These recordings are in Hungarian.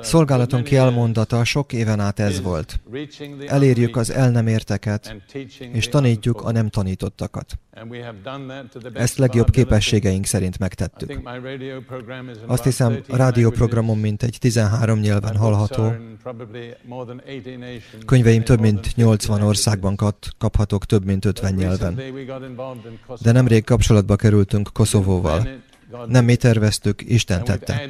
Szolgálatunk jelmondata sok éven át ez volt. Elérjük az el nem érteket, és tanítjuk a nem tanítottakat. Ezt legjobb képességeink szerint megtettük. Azt hiszem, a rádióprogramom mintegy 13 nyelven hallható. Könyveim több mint 80 országban kaphatók, több mint 50 nyelven. De nemrég kapcsolatba kerültünk Koszovóval. Nem mi terveztük, Isten tette.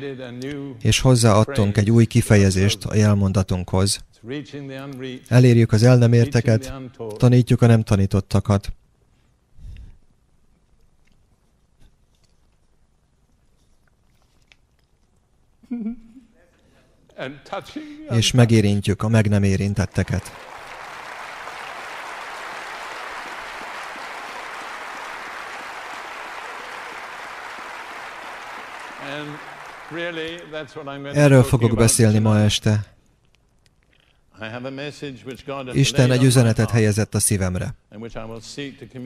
És hozzáadtunk egy új kifejezést a jelmondatunkhoz. Elérjük az el nem érteket, tanítjuk a nem tanítottakat. És megérintjük a meg nem érintetteket. Erről fogok beszélni ma este. Isten egy üzenetet helyezett a szívemre,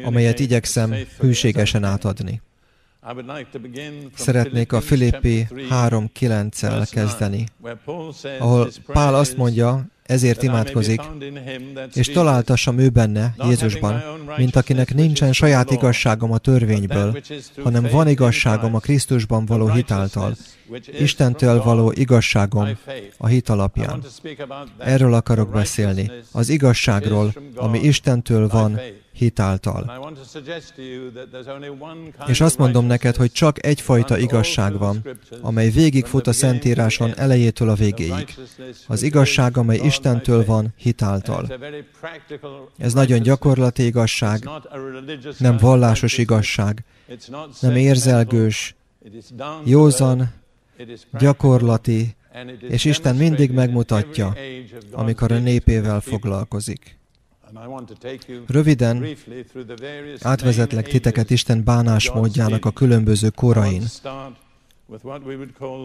amelyet igyekszem hűségesen átadni. Szeretnék a Filippi 3.9-el kezdeni, ahol Pál azt mondja, ezért imádkozik, és találtassam ő benne, Jézusban, mint akinek nincsen saját igazságom a törvényből, hanem van igazságom a Krisztusban való hitáltal, Istentől való igazságom a hit alapján. Erről akarok beszélni, az igazságról, ami Istentől van hitáltal. És azt mondom neked, hogy csak egyfajta igazság van, amely végigfut a Szentíráson elejétől a végéig. Az igazság, amely Istentől van hitáltal. Ez nagyon gyakorlati igazság, nem vallásos igazság, nem érzelgős, józan, gyakorlati, és Isten mindig megmutatja, amikor a népével foglalkozik. Röviden átvezetlek titeket Isten bánásmódjának a különböző korain.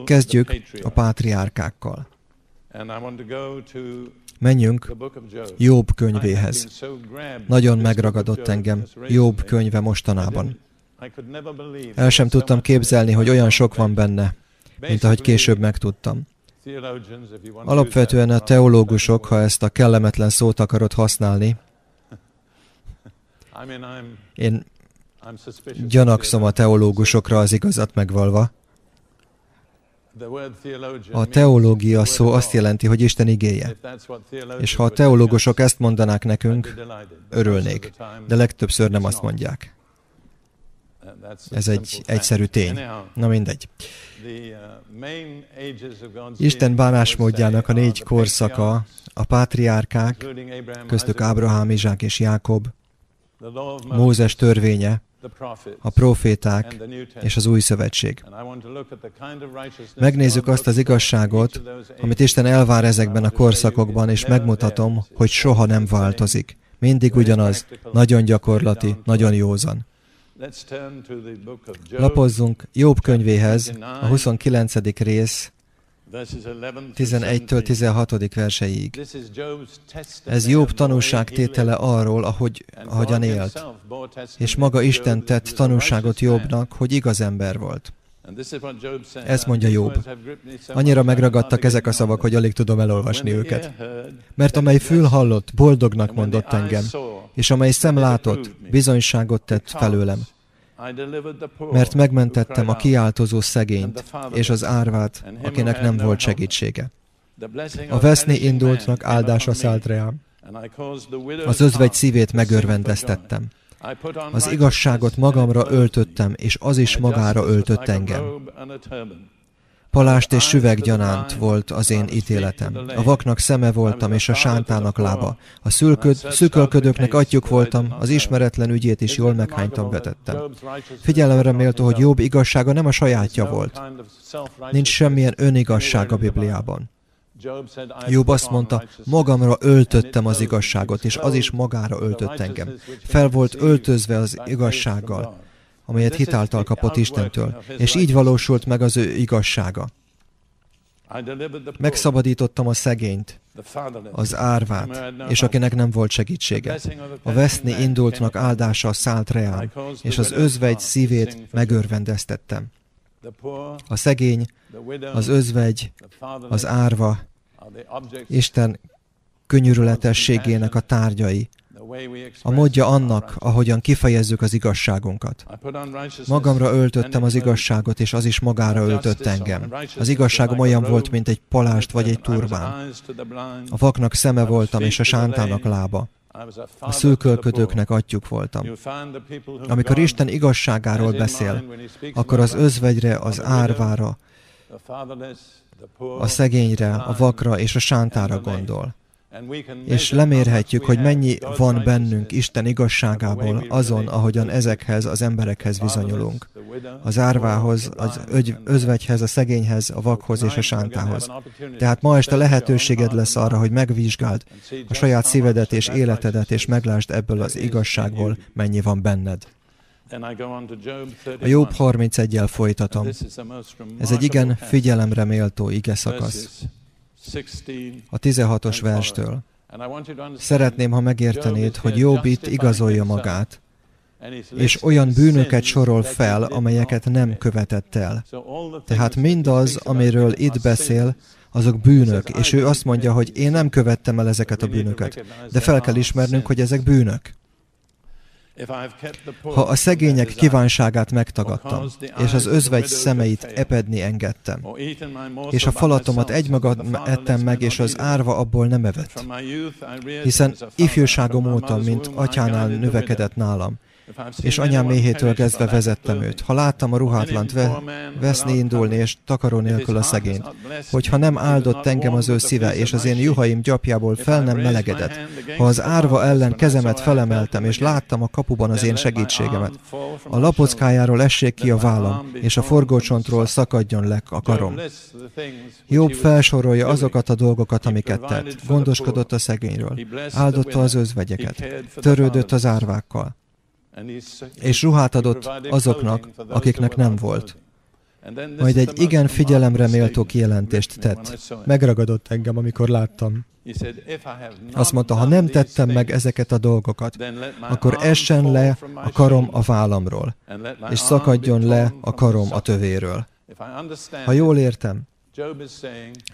Kezdjük a pátriárkákkal. Menjünk Jobb könyvéhez. Nagyon megragadott engem Jobb könyve mostanában. El sem tudtam képzelni, hogy olyan sok van benne, mint ahogy később megtudtam. Alapvetően a teológusok, ha ezt a kellemetlen szót akarod használni, én gyanakszom a teológusokra az igazat megvalva. A teológia szó azt jelenti, hogy Isten igéje. És ha a teológusok ezt mondanák nekünk, örülnék. De legtöbbször nem azt mondják. Ez egy egyszerű tény. Na mindegy. Isten bánásmódjának a négy korszaka, a pátriárkák, köztük Ábrahám, Izsák és Jákob, Mózes törvénye, a proféták és az új szövetség. Megnézzük azt az igazságot, amit Isten elvár ezekben a korszakokban, és megmutatom, hogy soha nem változik. Mindig ugyanaz, nagyon gyakorlati, nagyon józan. Lapozzunk Jobb könyvéhez, a 29. rész, 11-től 16. verseig. Ez Jobb tanúságtétele arról, ahogy, ahogyan élt, és maga Isten tett tanúságot Jobbnak, hogy igaz ember volt. Ezt mondja Jobb. Annyira megragadtak ezek a szavak, hogy alig tudom elolvasni őket. Mert amely fül hallott, boldognak mondott engem, és amely szem látott, bizonyságot tett felőlem mert megmentettem a kiáltozó szegényt és az árvát, akinek nem volt segítsége. A veszni indultnak áldása szállt rám. Az özvegy szívét megörvendeztettem. Az igazságot magamra öltöttem, és az is magára öltött engem. Palást és süveg gyanánt volt az én ítéletem. A vaknak szeme voltam, és a sántának lába. A szülköd, szükölködőknek atyuk voltam, az ismeretlen ügyét is jól meghánytam vetettem. Figyelemre méltó, hogy jobb igazsága nem a sajátja volt. Nincs semmilyen önigazság a Bibliában. Jobb azt mondta, magamra öltöttem az igazságot, és az is magára öltött engem. Fel volt öltözve az igazsággal amelyet hitáltal kapott Istentől, és így valósult meg az ő igazsága. Megszabadítottam a szegényt, az árvát, és akinek nem volt segítsége. A veszni indultnak áldása szállt reám, és az özvegy szívét megörvendeztettem. A szegény, az özvegy, az árva, Isten könyörületességének a tárgyai, a módja annak, ahogyan kifejezzük az igazságunkat. Magamra öltöttem az igazságot, és az is magára öltött engem. Az igazságom olyan volt, mint egy palást vagy egy turbán. A vaknak szeme voltam, és a sántának lába. A szűkölködőknek atyuk voltam. Amikor Isten igazságáról beszél, akkor az özvegyre, az árvára, a szegényre, a vakra és a sántára gondol és lemérhetjük, hogy mennyi van bennünk Isten igazságából azon, ahogyan ezekhez az emberekhez viszonyulunk. Az árvához, az özvegyhez, a szegényhez, a vakhoz és a sántához. Tehát ma este lehetőséged lesz arra, hogy megvizsgáld a saját szívedet és életedet, és meglásd ebből az igazságból, mennyi van benned. A Jobb 31-jel folytatom. Ez egy igen figyelemre méltó ige szakasz. a 16-os verstől. Szeretném, ha megértenéd, hogy Jobb itt igazolja magát, és olyan bűnöket sorol fel, amelyeket nem követett el. Tehát mindaz, amiről itt beszél, azok bűnök, és ő azt mondja, hogy én nem követtem el ezeket a bűnöket, de fel kell ismernünk, hogy ezek bűnök. Ha a szegények kívánságát megtagadtam, és az özvegy szemeit epedni engedtem, és a falatomat egymagad ettem meg, és az árva abból nem evett, hiszen ifjúságom óta, mint atyánál növekedett nálam, és anyám méhétől kezdve vezettem őt. Ha láttam a ruhátlant ve, veszni, indulni és takaró nélkül a szegényt, hogyha nem áldott engem az ő szíve, és az én juhaim gyapjából fel nem melegedett, ha az árva ellen kezemet felemeltem, és láttam a kapuban az én segítségemet, a lapockájáról essék ki a vállam, és a forgócsontról szakadjon le a karom. Jobb felsorolja azokat a dolgokat, amiket tett. Gondoskodott a szegényről, áldotta az özvegyeket, törődött az árvákkal, és ruhát adott azoknak, akiknek nem volt. Majd egy igen figyelemre méltó kijelentést tett. Megragadott engem, amikor láttam. Azt mondta, ha nem tettem meg ezeket a dolgokat, akkor essen le a karom a vállamról, és szakadjon le a karom a tövéről. Ha jól értem,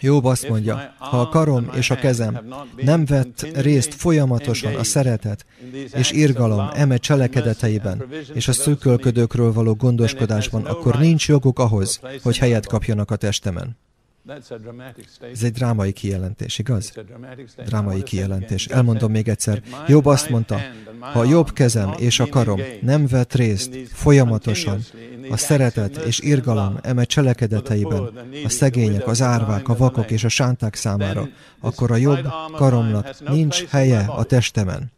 Jobb azt mondja, ha a karom és a kezem nem vett részt folyamatosan a szeretet és irgalom eme cselekedeteiben és a szűkölködőkről való gondoskodásban, akkor nincs joguk ahhoz, hogy helyet kapjanak a testemen. Ez egy drámai kijelentés, igaz? Drámai kijelentés. Elmondom még egyszer. Jobb azt mondta, ha jobb kezem és a karom nem vett részt folyamatosan a szeretet és irgalom eme cselekedeteiben, a szegények, az árvák, a vakok és a sánták számára, akkor a jobb karomnak nincs helye a testemen.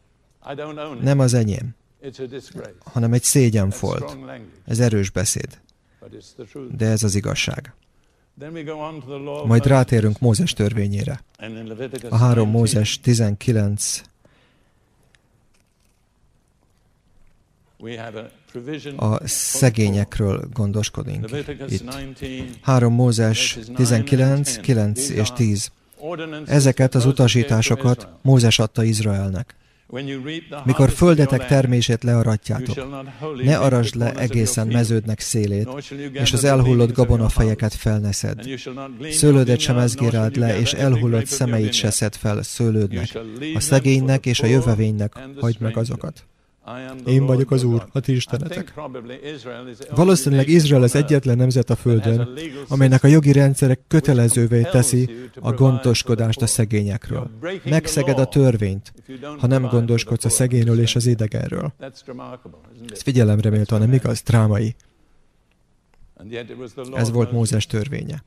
Nem az enyém, hanem egy szégyenfolt. Ez erős beszéd. De ez az igazság. Majd rátérünk Mózes törvényére. A három Mózes 19 a szegényekről gondoskodunk itt. 3 Mózes 19, 9 és 10. Ezeket az utasításokat Mózes adta Izraelnek. Mikor földetek termését learatjátok, ne arasd le egészen meződnek szélét, és az elhullott gabonafejeket felneszed. Szőlődet sem ezgéráld le, és elhullott szemeit se szed fel szőlődnek. A szegénynek és a jövevénynek hagyd meg azokat. Én vagyok az Úr, a ti istenetek. Valószínűleg Izrael az egyetlen nemzet a Földön, amelynek a jogi rendszerek kötelezővé teszi a gondoskodást a szegényekről. Megszeged a törvényt, ha nem gondoskodsz a szegényről és az idegenről. Ez figyelemre méltó, nem igaz? Drámai. Ez volt Mózes törvénye.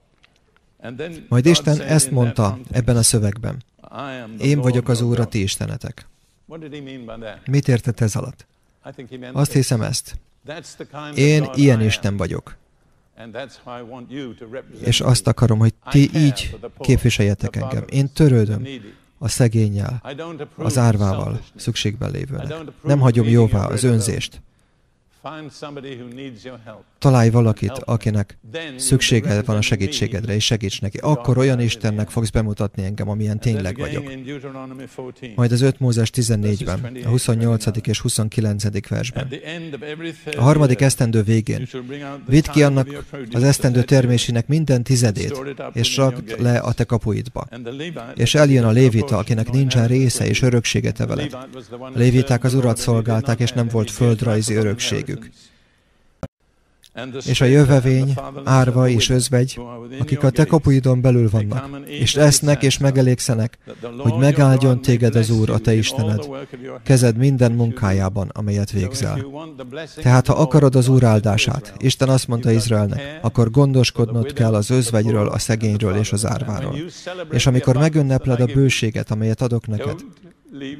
Majd Isten ezt mondta ebben a szövegben. Én vagyok az Úr, a ti istenetek. Mit értett ez alatt? Azt hiszem ezt. Én ilyen Isten vagyok. És azt akarom, hogy ti így képviseljetek engem. Én törődöm a szegényel, az árvával, szükségben lévőnek. Nem hagyom jóvá az önzést. Találj valakit, akinek szükséged van a segítségedre, és segíts neki. Akkor olyan Istennek fogsz bemutatni engem, amilyen tényleg vagyok. Majd az 5 Mózes 14-ben, a 28. és 29. versben. A harmadik esztendő végén vidd ki annak az esztendő termésének minden tizedét, és rakd le a te kapuidba. És eljön a lévita, akinek nincsen része és öröksége te veled. A léviták az urat szolgálták, és nem volt földrajzi örökségük és a jövevény, árva és özvegy, akik a te kapuidon belül vannak, és lesznek és megelégszenek, hogy megáldjon téged az Úr, a te Istened, kezed minden munkájában, amelyet végzel. Tehát, ha akarod az Úr áldását, Isten azt mondta Izraelnek, akkor gondoskodnod kell az özvegyről, a szegényről és az árváról. És amikor megünnepled a bőséget, amelyet adok neked,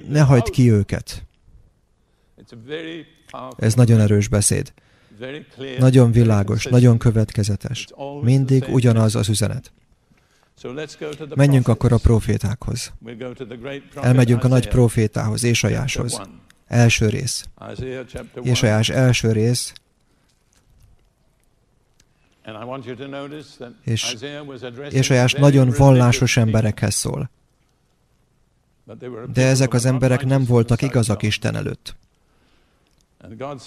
ne hagyd ki őket. Ez nagyon erős beszéd. Nagyon világos, nagyon következetes. Mindig ugyanaz az üzenet. Menjünk akkor a profétákhoz. Elmegyünk a nagy profétához, Ésajáshoz. Első rész. Ésajás első rész. És Ésajás nagyon vallásos emberekhez szól. De ezek az emberek nem voltak igazak Isten előtt.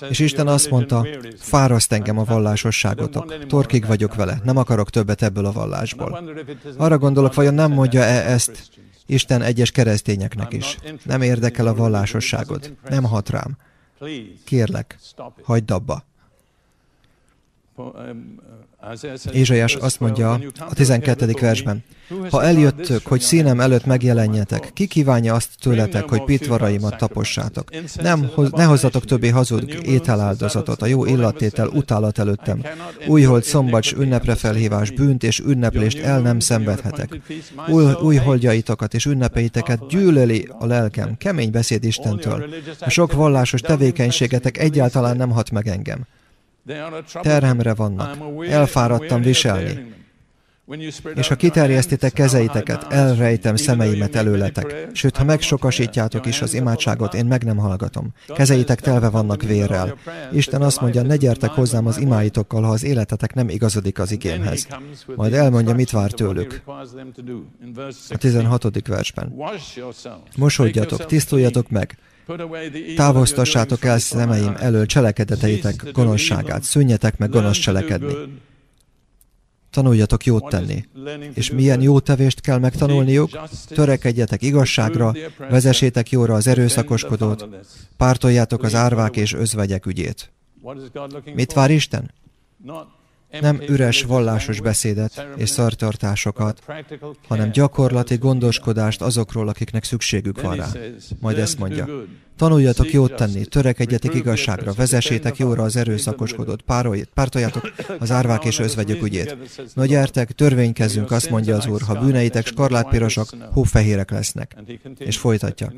És Isten azt mondta, fáraszt engem a vallásosságotok, torkig vagyok vele, nem akarok többet ebből a vallásból. Arra gondolok, vajon nem mondja-e ezt Isten egyes keresztényeknek is? Nem érdekel a vallásosságod, nem hat rám. Kérlek, hagyd abba. Ézsaiás azt mondja a 12. versben, ha eljöttök, hogy színem előtt megjelenjetek, ki kívánja azt tőletek, hogy pitvaraimat tapossátok? Nem, ne hozzatok többé hazud ételáldozatot, a jó illattétel utálat előttem. Újhold, szombacs, ünnepre felhívás, bűnt és ünneplést el nem szenvedhetek. Új, új holdjaitokat és ünnepeiteket gyűlöli a lelkem. Kemény beszéd Istentől. A sok vallásos tevékenységetek egyáltalán nem hat meg engem. Terhemre vannak. Elfáradtam viselni. És ha kiterjesztitek kezeiteket, elrejtem szemeimet előletek. Sőt, ha megsokasítjátok is az imádságot, én meg nem hallgatom. Kezeitek telve vannak vérrel. Isten azt mondja, ne gyertek hozzám az imáitokkal, ha az életetek nem igazodik az igémhez. Majd elmondja, mit vár tőlük. A 16. versben. Mosodjatok, tisztuljatok meg, Távoztassátok el szemeim elől cselekedeteitek gonoszságát, szűnjetek meg gonosz cselekedni. Tanuljatok jót tenni. És milyen jó tevést kell megtanulniuk? Törekedjetek igazságra, vezessétek jóra az erőszakoskodót, pártoljátok az árvák és özvegyek ügyét. Mit vár Isten? Nem üres vallásos beszédet és szartartásokat, hanem gyakorlati gondoskodást azokról, akiknek szükségük van rá. Majd ezt mondja. Tanuljatok jót tenni, törekedjetek igazságra, vezessétek jóra az erőszakoskodót, pártoljátok az árvák és özvegyök ügyét. No gyertek, törvénykezzünk, azt mondja az Úr, ha bűneitek skarlátpirosak, hófehérek lesznek. És folytatja.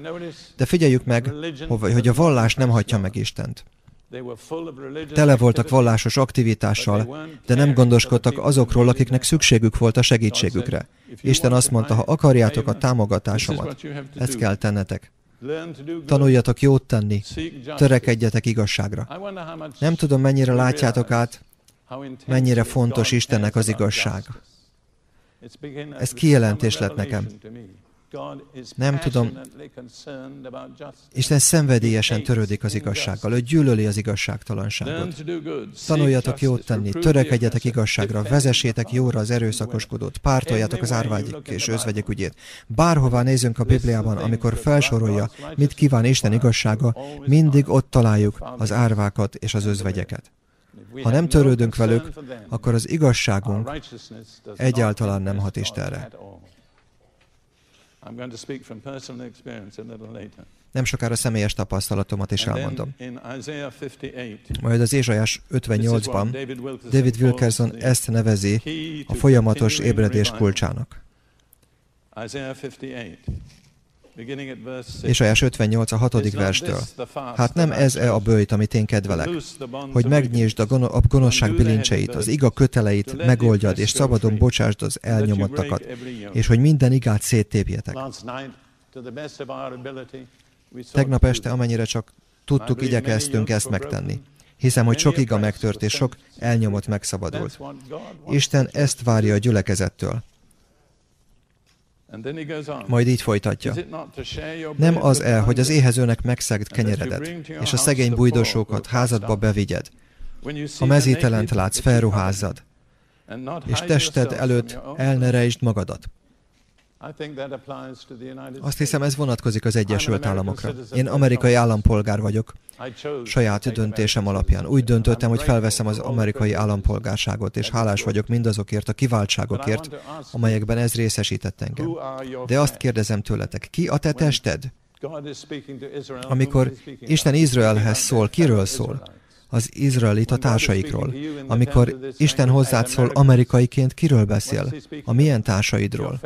De figyeljük meg, hogy a vallás nem hagyja meg Istent. Tele voltak vallásos aktivitással, de nem gondoskodtak azokról, akiknek szükségük volt a segítségükre. Isten azt mondta, ha akarjátok a támogatásomat, ezt kell tennetek. Tanuljatok jót tenni, törekedjetek igazságra. Nem tudom, mennyire látjátok át, mennyire fontos Istennek az igazság. Ez kijelentés lett nekem. Nem tudom, Isten szenvedélyesen törődik az igazsággal, ő gyűlöli az igazságtalanságot. Tanuljatok jót tenni, törekedjetek igazságra, vezessétek jóra az erőszakoskodót, pártoljátok az árvágyik és özvegyek ügyét. Bárhová nézünk a Bibliában, amikor felsorolja, mit kíván Isten igazsága, mindig ott találjuk az árvákat és az özvegyeket. Ha nem törődünk velük, akkor az igazságunk egyáltalán nem hat Istenre. Nem sokára személyes tapasztalatomat is elmondom. Majd az Ézsajás 58-ban David Wilkerson ezt nevezi a folyamatos ébredés kulcsának. Ézsajás 58 a 6. verstől. Hát nem ez-e a bőjt, amit én kedvelek, hogy megnyisd a, gono- a gonoszság bilincseit, az iga köteleit megoldjad, és szabadon bocsásd az elnyomottakat, és hogy minden igát széttépjetek. Tegnap este, amennyire csak tudtuk, igyekeztünk ezt megtenni. Hiszem, hogy sok iga megtört, és sok elnyomott megszabadult. Isten ezt várja a gyülekezettől. Majd így folytatja. Nem az el, hogy az éhezőnek megszegd kenyeredet, és a szegény bújdosókat házadba bevigyed. Ha mezítelent látsz, felruházzad, és tested előtt el ne rejtsd magadat. Azt hiszem, ez vonatkozik az Egyesült Államokra. Én amerikai állampolgár vagyok, saját döntésem alapján. Úgy döntöttem, hogy felveszem az amerikai állampolgárságot, és hálás vagyok mindazokért a kiváltságokért, amelyekben ez részesített engem. De azt kérdezem tőletek, ki a te tested? Amikor Isten Izraelhez szól, kiről szól? Az izraelita társaikról. Amikor Isten hozzád szól amerikaiként, kiről beszél? A milyen társaidról?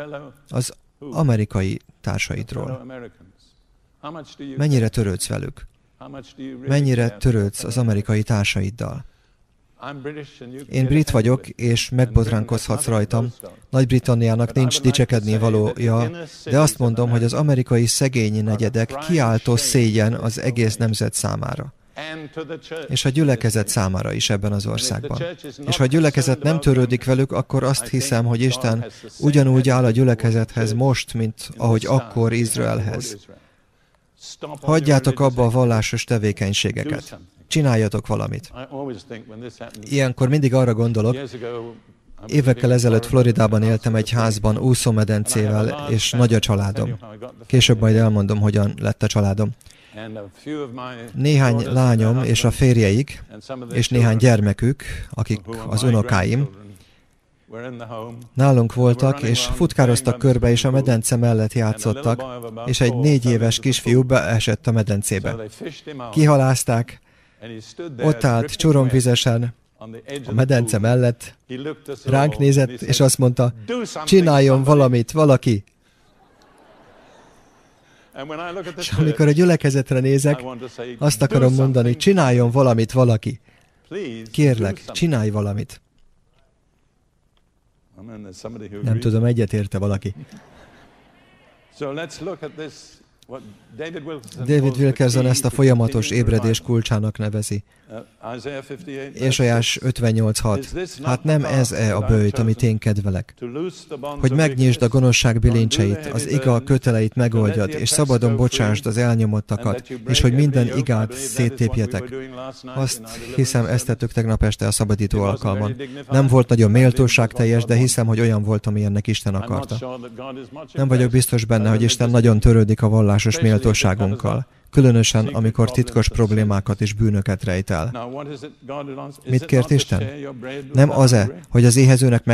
Az amerikai társaidról. Mennyire törődsz velük? Mennyire törődsz az amerikai társaiddal? Én brit vagyok, és megbotránkozhatsz rajtam. Nagy-Britanniának nincs dicsekedni valója, de azt mondom, hogy az amerikai szegény negyedek kiáltó szégyen az egész nemzet számára és a gyülekezet számára is ebben az országban. És ha a gyülekezet nem törődik velük, akkor azt hiszem, hogy Isten ugyanúgy áll a gyülekezethez most, mint ahogy akkor Izraelhez. Hagyjátok abba a vallásos tevékenységeket. Csináljatok valamit. Ilyenkor mindig arra gondolok, Évekkel ezelőtt Floridában éltem egy házban úszómedencével, és nagy a családom. Később majd elmondom, hogyan lett a családom. Néhány lányom és a férjeik, és néhány gyermekük, akik az unokáim, nálunk voltak, és futkároztak körbe, és a medence mellett játszottak, és egy négy éves kisfiú beesett a medencébe. Kihalázták, ott állt csuromvizesen, a medence mellett, ránk nézett, és azt mondta, csináljon valamit, valaki, és amikor a gyülekezetre nézek, azt akarom mondani, csináljon valamit valaki. Kérlek, csinálj valamit. Nem tudom, egyetérte valaki. David Wilkerson ezt a folyamatos ébredés kulcsának nevezi. Ésajás 58.6. Hát nem ez-e a bőjt, amit én kedvelek? Hogy megnyisd a gonoszság bilincseit, az iga köteleit megoldjad, és szabadon bocsásd az elnyomottakat, és hogy minden igát széttépjetek. Azt hiszem, ezt tettük tegnap este a szabadító alkalman. Nem volt nagyon méltóság teljes, de hiszem, hogy olyan volt, amilyennek Isten akarta. Nem vagyok biztos benne, hogy Isten nagyon törődik a vallásos méltóságunkkal különösen amikor titkos problémákat és bűnöket rejt el. Mit kért Isten? Nem az-e, hogy az éhezőnek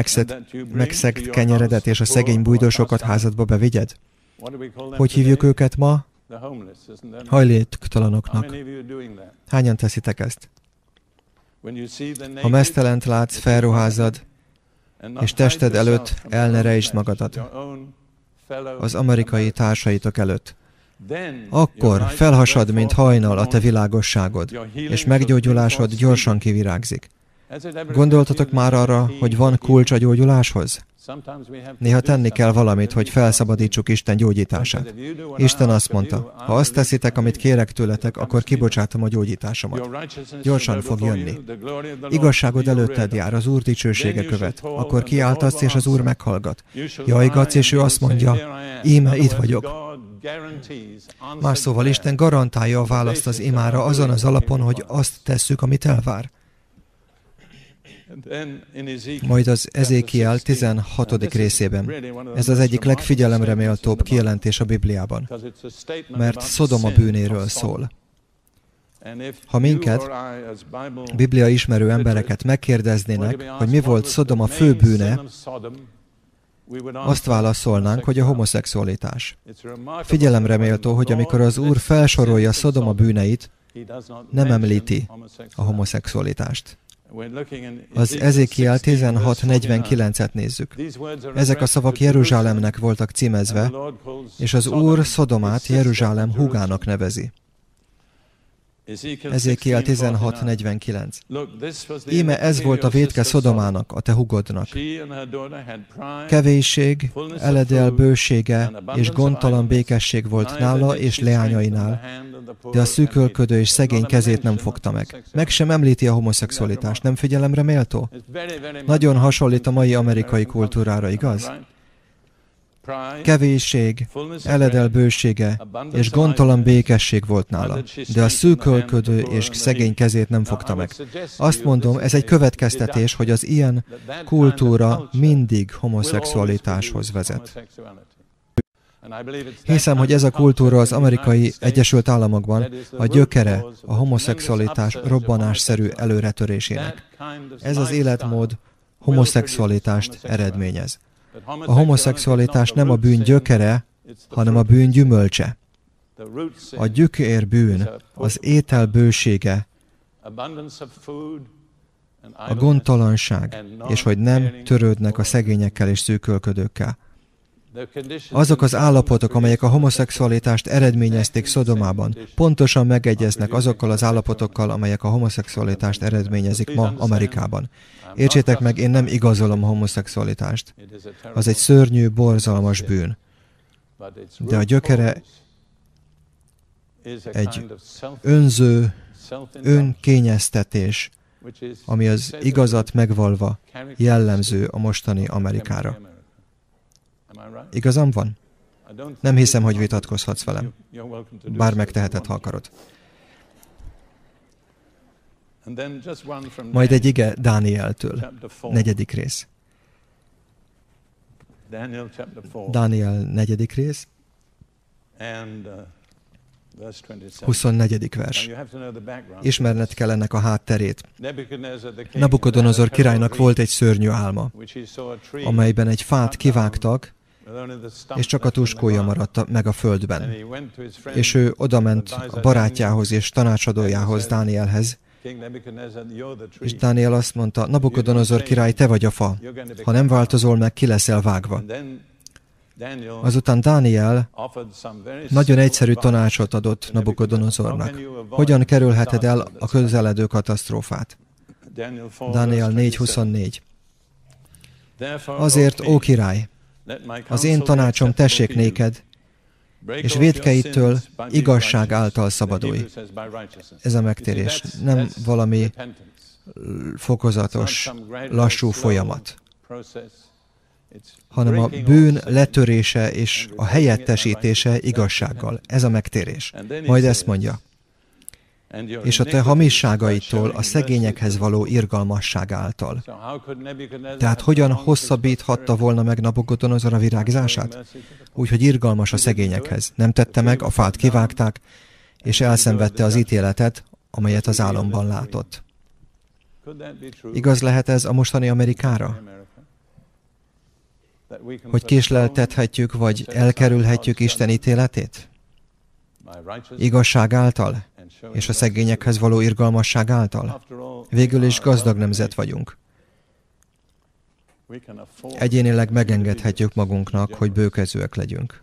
megszegt kenyeredet és a szegény bújdosokat házadba bevigyed? Hogy hívjuk őket ma? Hajléktalanoknak. Hányan teszitek ezt? Ha mesztelent látsz, felruházad, és tested előtt el ne rejtsd magadat. Az amerikai társaitok előtt. Akkor felhasad, mint hajnal a te világosságod, és meggyógyulásod gyorsan kivirágzik. Gondoltatok már arra, hogy van kulcs a gyógyuláshoz? Néha tenni kell valamit, hogy felszabadítsuk Isten gyógyítását. Isten azt mondta, ha azt teszitek, amit kérek tőletek, akkor kibocsátom a gyógyításomat. Gyorsan fog jönni. Igazságod előtted jár, az Úr dicsősége követ. Akkor kiáltasz, és az Úr meghallgat. Jajgatsz, és ő azt mondja, íme itt vagyok. Más szóval Isten garantálja a választ az imára azon az alapon, hogy azt tesszük, amit elvár. Majd az Ezékiel 16. részében. Ez az egyik legfigyelemre méltóbb kijelentés a Bibliában, mert Szodoma bűnéről szól. Ha minket, Biblia ismerő embereket megkérdeznének, hogy mi volt Szodoma fő bűne, azt válaszolnánk, hogy a homoszexualitás. Figyelemre méltó, hogy amikor az Úr felsorolja Szodoma bűneit, nem említi a homoszexualitást. Az Ezékiel 16.49-et nézzük. Ezek a szavak Jeruzsálemnek voltak címezve, és az Úr Szodomát Jeruzsálem húgának nevezi. Ezékiel 16.49. Íme ez volt a védke Szodomának, a te hugodnak. Kevésség, eledel bősége és gondtalan békesség volt nála és leányainál, de a szűkölködő és szegény kezét nem fogta meg. Meg sem említi a homoszexualitást, nem figyelemre méltó? Nagyon hasonlít a mai amerikai kultúrára, igaz? Kevésség, eledel bősége és gondtalan békesség volt nála, de a szűkölködő és szegény kezét nem fogta meg. Azt mondom, ez egy következtetés, hogy az ilyen kultúra mindig homoszexualitáshoz vezet. Hiszem, hogy ez a kultúra az amerikai Egyesült Államokban a gyökere a homoszexualitás robbanásszerű előretörésének. Ez az életmód homoszexualitást eredményez. A homoszexualitás nem a bűn gyökere, hanem a bűn gyümölcse. A gyökér bűn, az étel bősége, a gondtalanság, és hogy nem törődnek a szegényekkel és szűkölködőkkel. Azok az állapotok, amelyek a homoszexualitást eredményezték Szodomában, pontosan megegyeznek azokkal az állapotokkal, amelyek a homoszexualitást eredményezik ma Amerikában. Értsétek meg, én nem igazolom a homoszexualitást. Az egy szörnyű, borzalmas bűn. De a gyökere egy önző, önkényeztetés, ami az igazat megvalva jellemző a mostani Amerikára. Igazam van? Nem hiszem, hogy vitatkozhatsz velem. Bár megteheted, ha akarod. Majd egy ige Dánieltől, negyedik rész. Dániel negyedik rész, 24. Uh, vers. Ismerned kell ennek a hátterét. Nabukodonozor királynak volt egy szörnyű álma, amelyben egy fát kivágtak, és csak a tuskója maradt meg a földben. És ő odament a barátjához és tanácsadójához, Dánielhez, és Dániel azt mondta, Nabukodonozor király, te vagy a fa. Ha nem változol meg, ki leszel vágva. Azután Dániel nagyon egyszerű tanácsot adott Nabukodonozornak. Hogyan kerülheted el a közeledő katasztrófát? Dániel 4.24 Azért, ó király, az én tanácsom tessék néked, és védkeitől igazság által szabadulj. Ez a megtérés. nem valami fokozatos, lassú folyamat, hanem a bűn letörése és a helyettesítése igazsággal. Ez a megtérés. Majd ezt mondja és a te hamisságaitól a szegényekhez való irgalmasság által. Tehát hogyan hosszabbíthatta volna meg Nabukodonozor a virágzását? Úgyhogy irgalmas a szegényekhez. Nem tette meg, a fát kivágták, és elszenvedte az ítéletet, amelyet az álomban látott. Igaz lehet ez a mostani Amerikára? Hogy késleltethetjük, vagy elkerülhetjük Isten ítéletét? Igazság által? És a szegényekhez való irgalmasság által. Végül is gazdag nemzet vagyunk. Egyénileg megengedhetjük magunknak, hogy bőkezőek legyünk.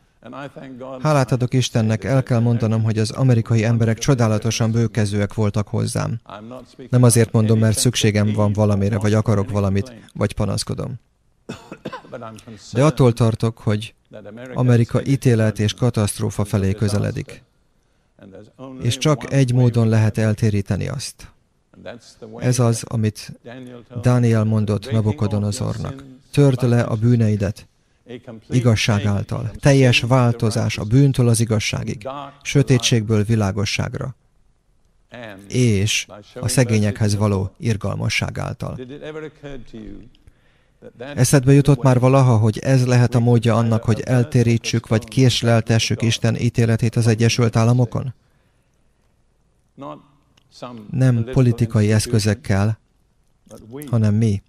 Hálát adok Istennek, el kell mondanom, hogy az amerikai emberek csodálatosan bőkezőek voltak hozzám. Nem azért mondom, mert szükségem van valamire, vagy akarok valamit, vagy panaszkodom. De attól tartok, hogy Amerika ítélet és katasztrófa felé közeledik. És csak egy módon lehet eltéríteni azt. Ez az, amit Dániel mondott Nabukodonozornak. Törd le a bűneidet, igazság által. Teljes változás a bűntől az igazságig, sötétségből világosságra, és a szegényekhez való irgalmasság által. Eszedbe jutott már valaha, hogy ez lehet a módja annak, hogy eltérítsük vagy késleltessük Isten ítéletét az Egyesült Államokon? Nem politikai eszközekkel, hanem mi,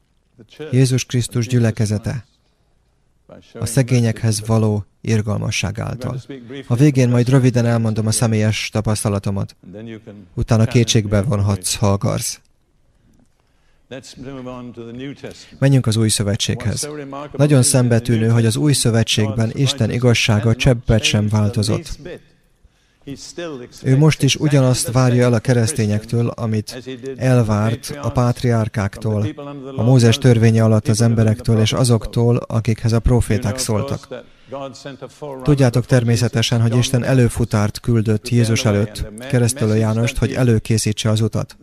Jézus Krisztus gyülekezete, a szegényekhez való irgalmasság által. A végén majd röviden elmondom a személyes tapasztalatomat, utána kétségbe vonhatsz, ha akarsz. Menjünk az új szövetséghez. Nagyon szembetűnő, hogy az új szövetségben Isten igazsága cseppet sem változott. Ő most is ugyanazt várja el a keresztényektől, amit elvárt a pátriárkáktól, a Mózes törvénye alatt az emberektől és azoktól, akikhez a proféták szóltak. Tudjátok természetesen, hogy Isten előfutárt küldött Jézus előtt, keresztelő Jánost, hogy előkészítse az utat.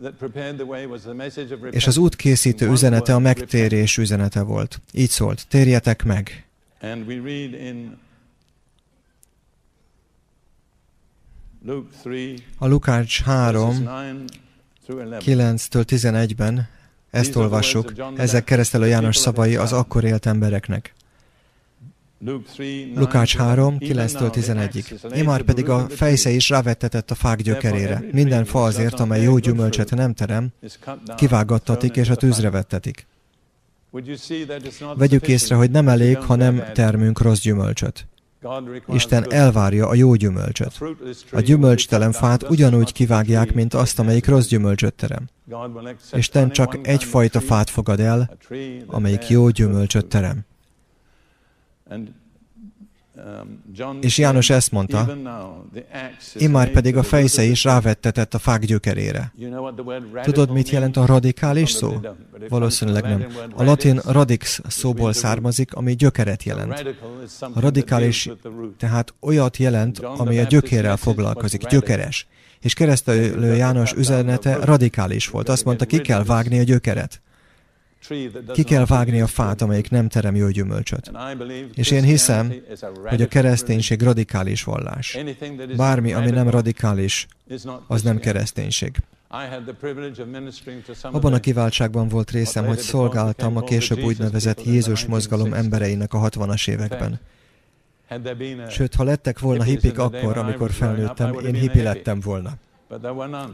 És az útkészítő üzenete a megtérés üzenete volt. Így szólt, térjetek meg. A Lukács 3, 9-től 11-ben ezt olvassuk, ezek keresztelő János szavai az akkor élt embereknek. Lukács 3, 9-től 11-ig. Imár pedig a fejsze is rávettetett a fák gyökerére. Minden fa azért, amely jó gyümölcset nem terem, kivágattatik és a tűzre vettetik. Vegyük észre, hogy nem elég, ha nem termünk rossz gyümölcsöt. Isten elvárja a jó gyümölcsöt. A gyümölcstelen fát ugyanúgy kivágják, mint azt, amelyik rossz gyümölcsöt terem. Isten csak egyfajta fát fogad el, amelyik jó gyümölcsöt terem. Um, És János ezt mondta, immár pedig a fejsze is rávettetett a fák gyökerére. Tudod, mit jelent a radikális szó? Valószínűleg nem. A latin radix szóból származik, ami gyökeret jelent. A radikális tehát olyat jelent, ami a gyökérrel foglalkozik, gyökeres. És keresztelő János üzenete radikális volt. Azt mondta, ki kell vágni a gyökeret. Ki kell vágni a fát, amelyik nem terem jó gyümölcsöt. És én hiszem, hogy a kereszténység radikális vallás. Bármi, ami nem radikális, az nem kereszténység. Abban a kiváltságban volt részem, hogy szolgáltam a később úgynevezett Jézus mozgalom embereinek a 60-as években. Sőt, ha lettek volna hipik akkor, amikor felnőttem, én hipi lettem volna.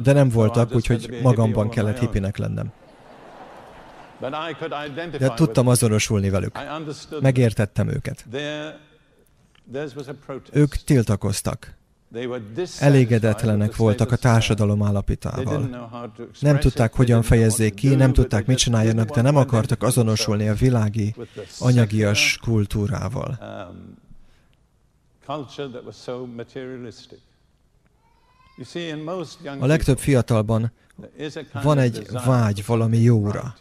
De nem voltak, úgyhogy magamban kellett hipinek lennem. De tudtam azonosulni velük. Megértettem őket. Ők tiltakoztak. Elégedetlenek voltak a társadalom állapítával. Nem tudták, hogyan fejezzék ki, nem tudták, mit csináljanak, de nem akartak azonosulni a világi, anyagias kultúrával. A legtöbb fiatalban van egy vágy valami jóra.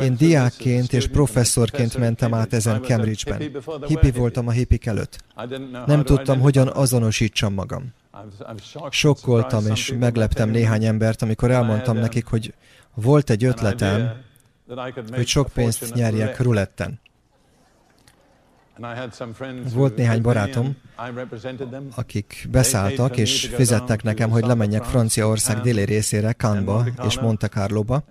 Én diákként és professzorként mentem át ezen Cambridge-ben. Hippi voltam a hippik előtt. Nem tudtam, hogyan azonosítsam magam. Sokkoltam és megleptem néhány embert, amikor elmondtam nekik, hogy volt egy ötletem, hogy sok pénzt nyerjek ruletten. Volt néhány barátom, akik beszálltak és fizettek nekem, hogy lemenjek Franciaország déli részére, Cannes-ba és Monte Carlo-ba,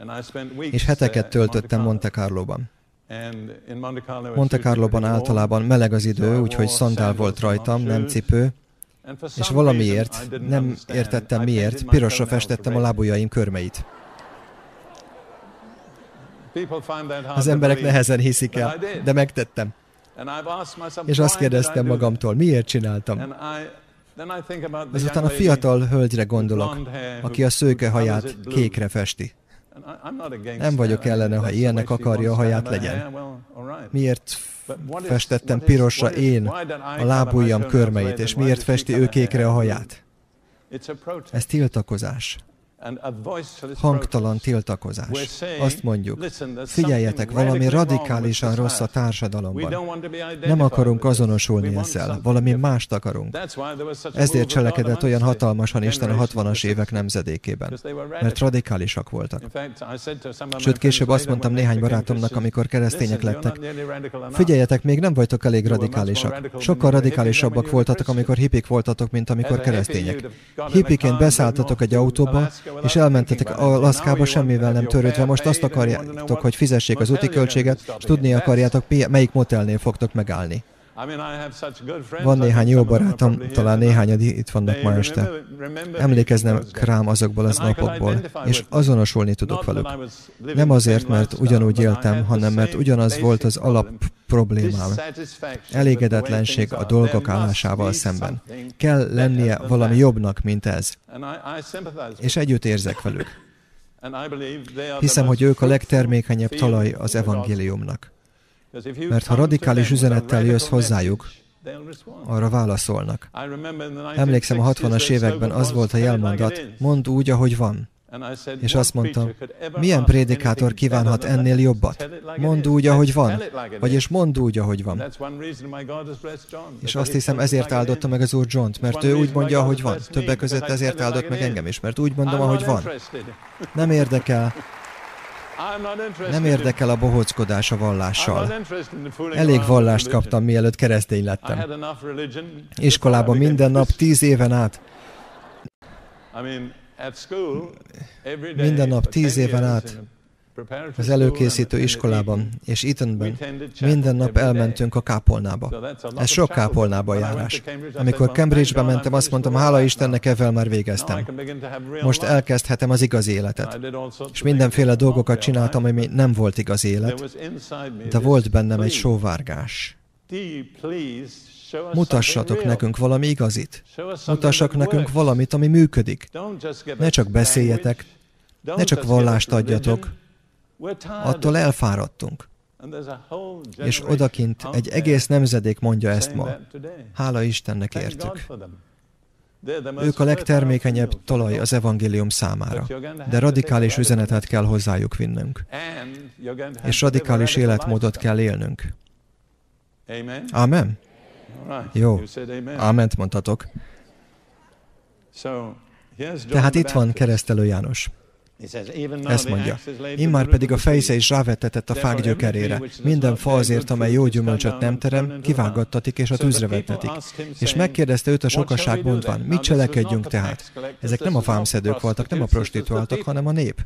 és heteket töltöttem Monte Carlo-ban. Monte Carlo-ban általában meleg az idő, úgyhogy szandál volt rajtam, nem cipő, és valamiért, nem értettem miért, pirosra festettem a lábujjaim körmeit. Az emberek nehezen hiszik el, de megtettem. És azt kérdeztem magamtól, miért csináltam? Ezután a fiatal hölgyre gondolok, aki a szőke haját kékre festi. Nem vagyok ellene, ha ilyennek akarja a haját legyen. Miért festettem pirosra én a lábujjam körmeit, és miért festi ő kékre a haját? Ez tiltakozás hangtalan tiltakozás. Azt mondjuk, figyeljetek, valami radikálisan rossz a társadalomban. Nem akarunk azonosulni ezzel, valami mást akarunk. Ezért cselekedett olyan hatalmasan Isten a 60-as évek nemzedékében, mert radikálisak voltak. Sőt, később azt mondtam néhány barátomnak, amikor keresztények lettek, figyeljetek, még nem vagytok elég radikálisak. Sokkal radikálisabbak voltatok, amikor hipik voltatok, mint amikor keresztények. Hippiként beszálltatok egy autóba, és elmentetek Alaszkába semmivel nem törődve. Most azt akarjátok, hogy fizessék az úti költséget, és tudni akarjátok, melyik motelnél fogtok megállni. Van néhány jó barátom, talán néhányad itt vannak ma este. Emlékeznem rám azokból az napokból, és azonosulni tudok velük. Nem azért, mert ugyanúgy éltem, hanem mert ugyanaz volt az alap problémám. Elégedetlenség a dolgok állásával szemben. Kell lennie valami jobbnak, mint ez. És együtt érzek velük. Hiszem, hogy ők a legtermékenyebb talaj az evangéliumnak. Mert ha radikális üzenettel jössz hozzájuk, arra válaszolnak. Emlékszem, a 60-as években az volt a jelmondat, mondd úgy, ahogy van. És azt mondtam, milyen prédikátor kívánhat ennél jobbat? Mondd úgy, ahogy van. Vagyis mondd úgy, ahogy van. És azt hiszem, ezért áldotta meg az Úr John-t, mert ő úgy mondja, ahogy van. Többek között ezért áldott meg engem is, mert úgy mondom, ahogy van. Nem érdekel, nem érdekel a bohóckodás a vallással. Elég vallást kaptam, mielőtt keresztény lettem. Iskolában minden nap, tíz éven át. Minden nap, tíz éven át az előkészítő iskolában és Etonben minden nap elmentünk a kápolnába. Ez sok kápolnába járás. Amikor Cambridge-be mentem, azt mondtam, hála Istennek, ezzel már végeztem. Most elkezdhetem az igazi életet. És mindenféle dolgokat csináltam, ami nem volt igaz élet, de volt bennem egy sóvárgás. Mutassatok nekünk valami igazit. Mutassak nekünk valamit, ami működik. Ne csak beszéljetek, ne csak vallást adjatok, attól elfáradtunk. És odakint egy egész nemzedék mondja ezt ma. Hála Istennek értük. Ők a legtermékenyebb talaj az evangélium számára, de radikális üzenetet kell hozzájuk vinnünk. És radikális életmódot kell élnünk. Amen? Jó. Ament mondhatok. Tehát itt van keresztelő János. Ezt mondja. Immár pedig a fejsze is rávettetett a fák gyökerére. Minden fa azért, amely jó gyümölcsöt nem terem, kivágattatik és a tűzre vettetik. És megkérdezte őt a sokaság mondván, mit cselekedjünk tehát? Ezek nem a vámszedők voltak, nem a prostituáltak, hanem a nép.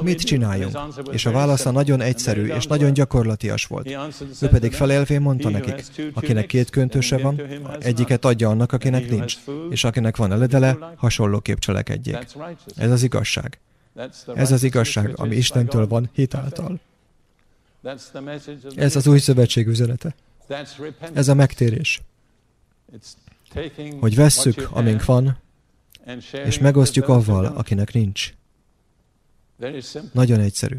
Mit csináljunk? És a válasza nagyon egyszerű és nagyon gyakorlatias volt. Ő pedig felelvén mondta nekik, akinek két köntöse van, egyiket adja annak, akinek nincs, és akinek van eledele, hasonlóképp cselekedjék. Ez az igazság. Ez az igazság, ami Istentől van hitáltal. Ez az új szövetség üzenete. Ez a megtérés. Hogy vesszük, amink van, és megosztjuk avval, akinek nincs. Nagyon egyszerű.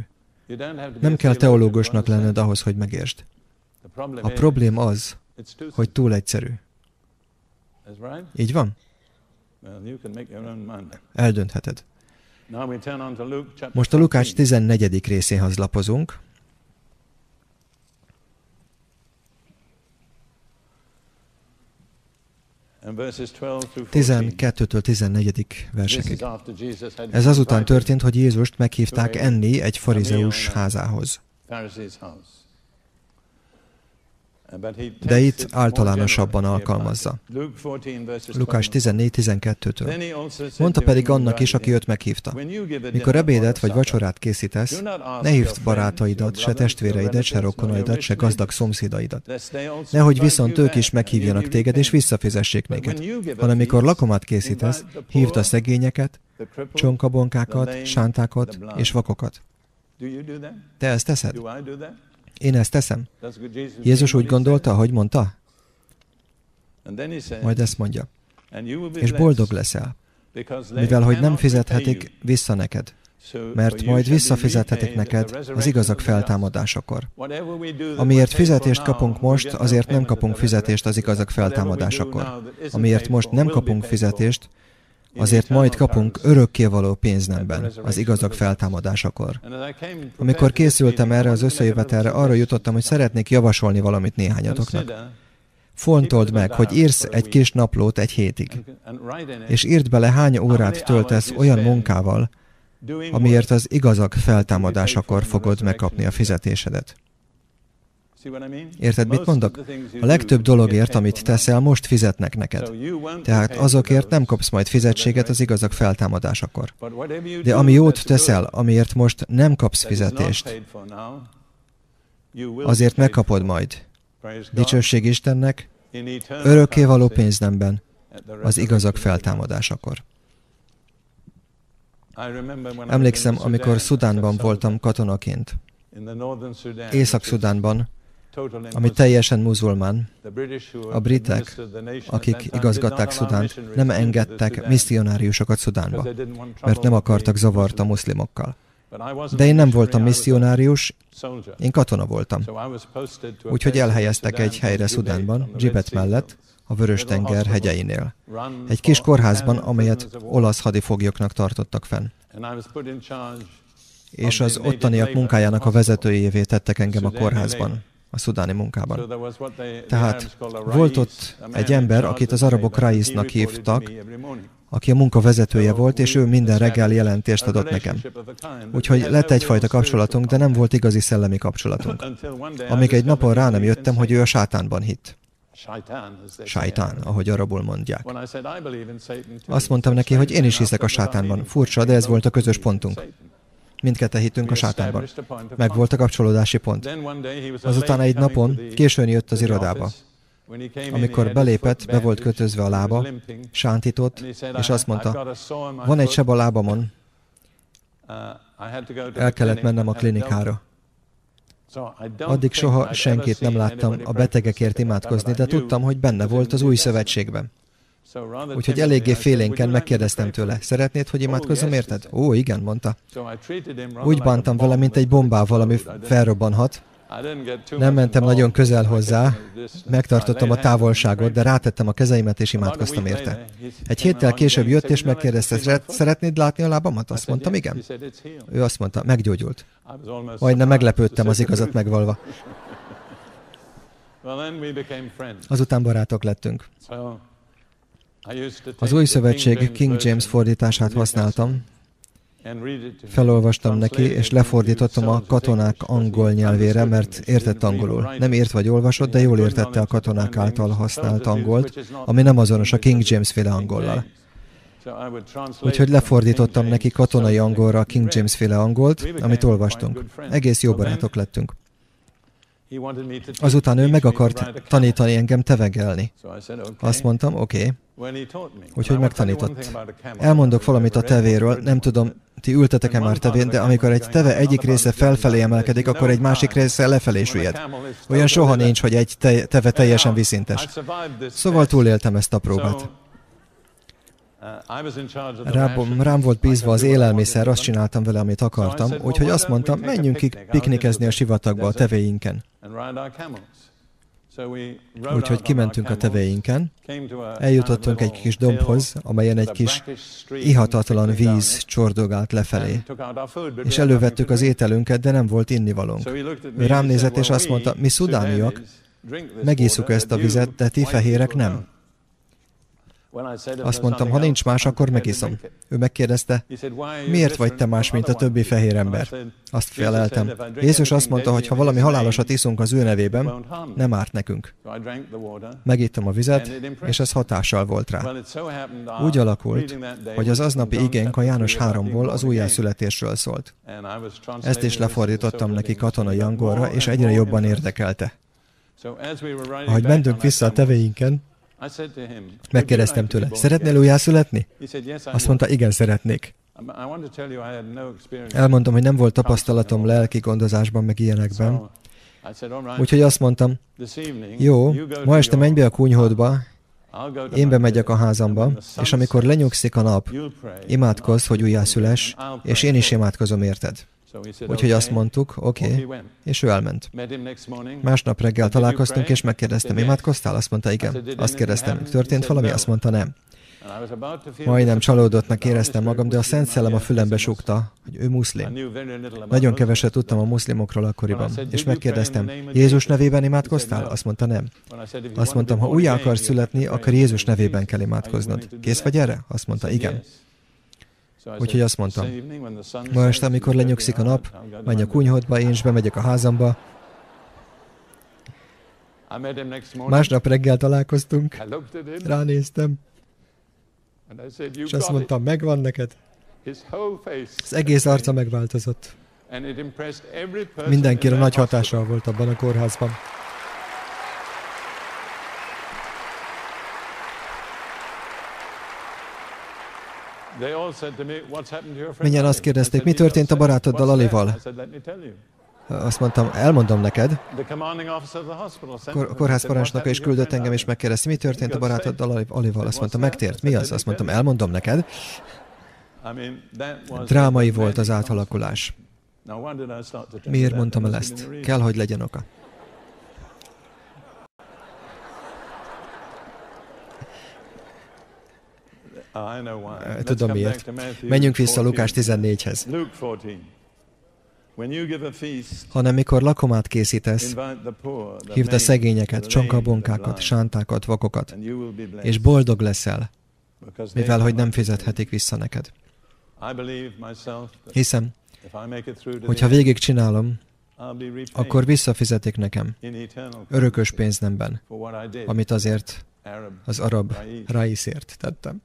Nem kell teológusnak lenned ahhoz, hogy megértsd. A problém az, hogy túl egyszerű. Így van? Eldöntheted. Most a Lukács 14. részéhez lapozunk. 12-től 14. versekig. Ez azután történt, hogy Jézust meghívták enni egy farizeus házához. De itt általánosabban alkalmazza. Lukás 14-12-től. Mondta pedig annak is, aki őt meghívta. Mikor ebédet vagy vacsorát készítesz, ne hívd barátaidat, se testvéreidet, se rokonaidat, se gazdag szomszédaidat. Nehogy viszont ők is meghívjanak téged, és visszafizessék néked. Hanem mikor lakomát készítesz, hívd a szegényeket, csonkabonkákat, sántákat és vakokat. Te ezt teszed? Én ezt teszem. Jézus úgy gondolta, hogy mondta? Majd ezt mondja. És boldog leszel, mivel hogy nem fizethetik vissza neked, mert majd visszafizethetik neked az igazak feltámadásakor. Amiért fizetést kapunk most, azért nem kapunk fizetést az igazak feltámadásakor. Amiért most nem kapunk fizetést, azért majd kapunk örökkévaló pénznemben az igazak feltámadásakor. Amikor készültem erre az összejövetelre, arra jutottam, hogy szeretnék javasolni valamit néhányatoknak. Fontold meg, hogy írsz egy kis naplót egy hétig, és írd bele, hány órát töltesz olyan munkával, amiért az igazak feltámadásakor fogod megkapni a fizetésedet. Érted, mit mondok? A legtöbb dologért, amit teszel, most fizetnek neked. Tehát azokért nem kapsz majd fizetséget az igazak feltámadásakor. De ami jót teszel, amiért most nem kapsz fizetést, azért megkapod majd. Dicsőség Istennek, való pénznemben, az igazak feltámadásakor. Emlékszem, amikor Szudánban voltam katonaként. Észak-Szudánban, ami teljesen muzulmán. A britek, akik igazgatták Szudánt, nem engedtek misszionáriusokat Szudánba, mert nem akartak zavart a muszlimokkal. De én nem voltam misszionárius, én katona voltam. Úgyhogy elhelyeztek egy helyre Szudánban, Dzsibet mellett, a Vörös-tenger hegyeinél. Egy kis kórházban, amelyet olasz hadifoglyoknak tartottak fenn. És az ottaniak munkájának a vezetőjévé tettek engem a kórházban a szudáni munkában. Tehát volt ott egy ember, akit az arabok Raisnak hívtak, aki a munka vezetője volt, és ő minden reggel jelentést adott nekem. Úgyhogy lett egyfajta kapcsolatunk, de nem volt igazi szellemi kapcsolatunk. Amíg egy napon rá nem jöttem, hogy ő a sátánban hitt. Sájtán, ahogy arabul mondják. Azt mondtam neki, hogy én is hiszek a sátánban. Furcsa, de ez volt a közös pontunk. Mindketten hittünk a sátánban. Meg volt a kapcsolódási pont. Azután egy napon későn jött az irodába. Amikor belépett, be volt kötözve a lába, sántított, és azt mondta, van egy seb a lábamon, el kellett mennem a klinikára. Addig soha senkit nem láttam a betegekért imádkozni, de tudtam, hogy benne volt az új szövetségben. Úgyhogy eléggé félénken megkérdeztem tőle, szeretnéd, hogy imádkozzam érted? Ó, igen, mondta. Úgy bántam vele, mint egy bombával, ami felrobbanhat. Nem mentem nagyon közel hozzá, megtartottam a távolságot, de rátettem a kezeimet és imádkoztam érte. Egy héttel később jött és megkérdezte, szeretnéd látni a lábamat? Azt mondtam, igen. Ő azt mondta, meggyógyult. Majdnem meglepődtem az igazat megvalva. Azután barátok lettünk. Az új szövetség King James fordítását használtam, Felolvastam neki, és lefordítottam a katonák angol nyelvére, mert értett angolul. Nem ért vagy olvasott, de jól értette a katonák által használt angolt, ami nem azonos a King James féle angollal. Úgyhogy lefordítottam neki katonai angolra a King James féle angolt, amit olvastunk. Egész jó barátok lettünk. Azután ő meg akart tanítani engem tevegelni. Azt mondtam, oké. Okay. Úgyhogy megtanított. Elmondok valamit a tevéről, nem tudom, ti ültetek-e már tevén, de amikor egy teve egyik része felfelé emelkedik, akkor egy másik része lefelé süllyed. Olyan soha nincs, hogy egy teve teljesen viszintes. Szóval túléltem ezt a próbát. Rám, rám volt bízva az élelmiszer, azt csináltam vele, amit akartam, úgyhogy azt mondtam, menjünk ki piknikezni a sivatagba a tevéinken. Úgyhogy kimentünk a tevéinken, eljutottunk egy kis dombhoz, amelyen egy kis ihatatlan víz csordogált lefelé. És elővettük az ételünket, de nem volt innivalónk. Ő rám nézett, és azt mondta, mi szudániak, megíszuk ezt a vizet, de ti fehérek nem. Azt mondtam, ha nincs más, akkor megiszom. Ő megkérdezte, miért vagy te más, mint a többi fehér ember? Azt feleltem. Jézus azt mondta, hogy ha valami halálosat iszunk az ő nevében, nem árt nekünk. Megittem a vizet, és ez hatással volt rá. Úgy alakult, hogy az aznapi igénk a János 3-ból az újjászületésről szólt. Ezt is lefordítottam neki katonai angolra, és egyre jobban érdekelte. Ahogy mentünk vissza a tevéinken, Megkérdeztem tőle, szeretnél újjászületni? Azt mondta, igen, szeretnék. Elmondtam, hogy nem volt tapasztalatom lelki gondozásban, meg ilyenekben. Úgyhogy azt mondtam, jó, ma este menj be a kunyhódba, én bemegyek a házamba, és amikor lenyugszik a nap, imádkozz, hogy újjászüles, és én is imádkozom érted. Úgyhogy azt mondtuk, oké, okay, és ő elment. Másnap reggel találkoztunk, és megkérdeztem, imádkoztál? Azt mondta, igen. Azt kérdeztem, történt valami? Azt mondta, nem. Majdnem csalódottnak éreztem magam, de a Szent Szellem a fülembe súgta, hogy ő muszlim. Nagyon keveset tudtam a muszlimokról akkoriban, és megkérdeztem, Jézus nevében imádkoztál? Azt mondta, nem. Azt mondtam, ha újjá akarsz születni, akkor Jézus nevében kell imádkoznod. Kész vagy erre? Azt mondta, igen. Úgyhogy azt mondtam, ma este, amikor lenyugszik a nap, menj a kunyhodba, én is bemegyek a házamba. Másnap reggel találkoztunk, ránéztem, és azt mondtam, megvan neked. Az egész arca megváltozott. Mindenkire nagy hatással volt abban a kórházban. Mindjárt azt kérdezték, mi történt a barátoddal, Alival? Azt mondtam, elmondom neked. Kor, kórházparancsnoka is küldött engem, és megkérdezte, mi történt a barátoddal, Alival? Azt mondtam, megtért. Mi az? Azt mondtam, elmondom neked. Drámai volt az átalakulás. Miért mondtam el ezt? Kell, hogy legyen oka. Tudom miért. Menjünk vissza Lukás 14-hez. Hanem mikor lakomát készítesz, hívd a szegényeket, csonkabonkákat, sántákat, vakokat, és boldog leszel, mivel hogy nem fizethetik vissza neked. Hiszem, hogyha végig csinálom, akkor visszafizetik nekem, örökös pénznemben, amit azért az arab ráiszért tettem.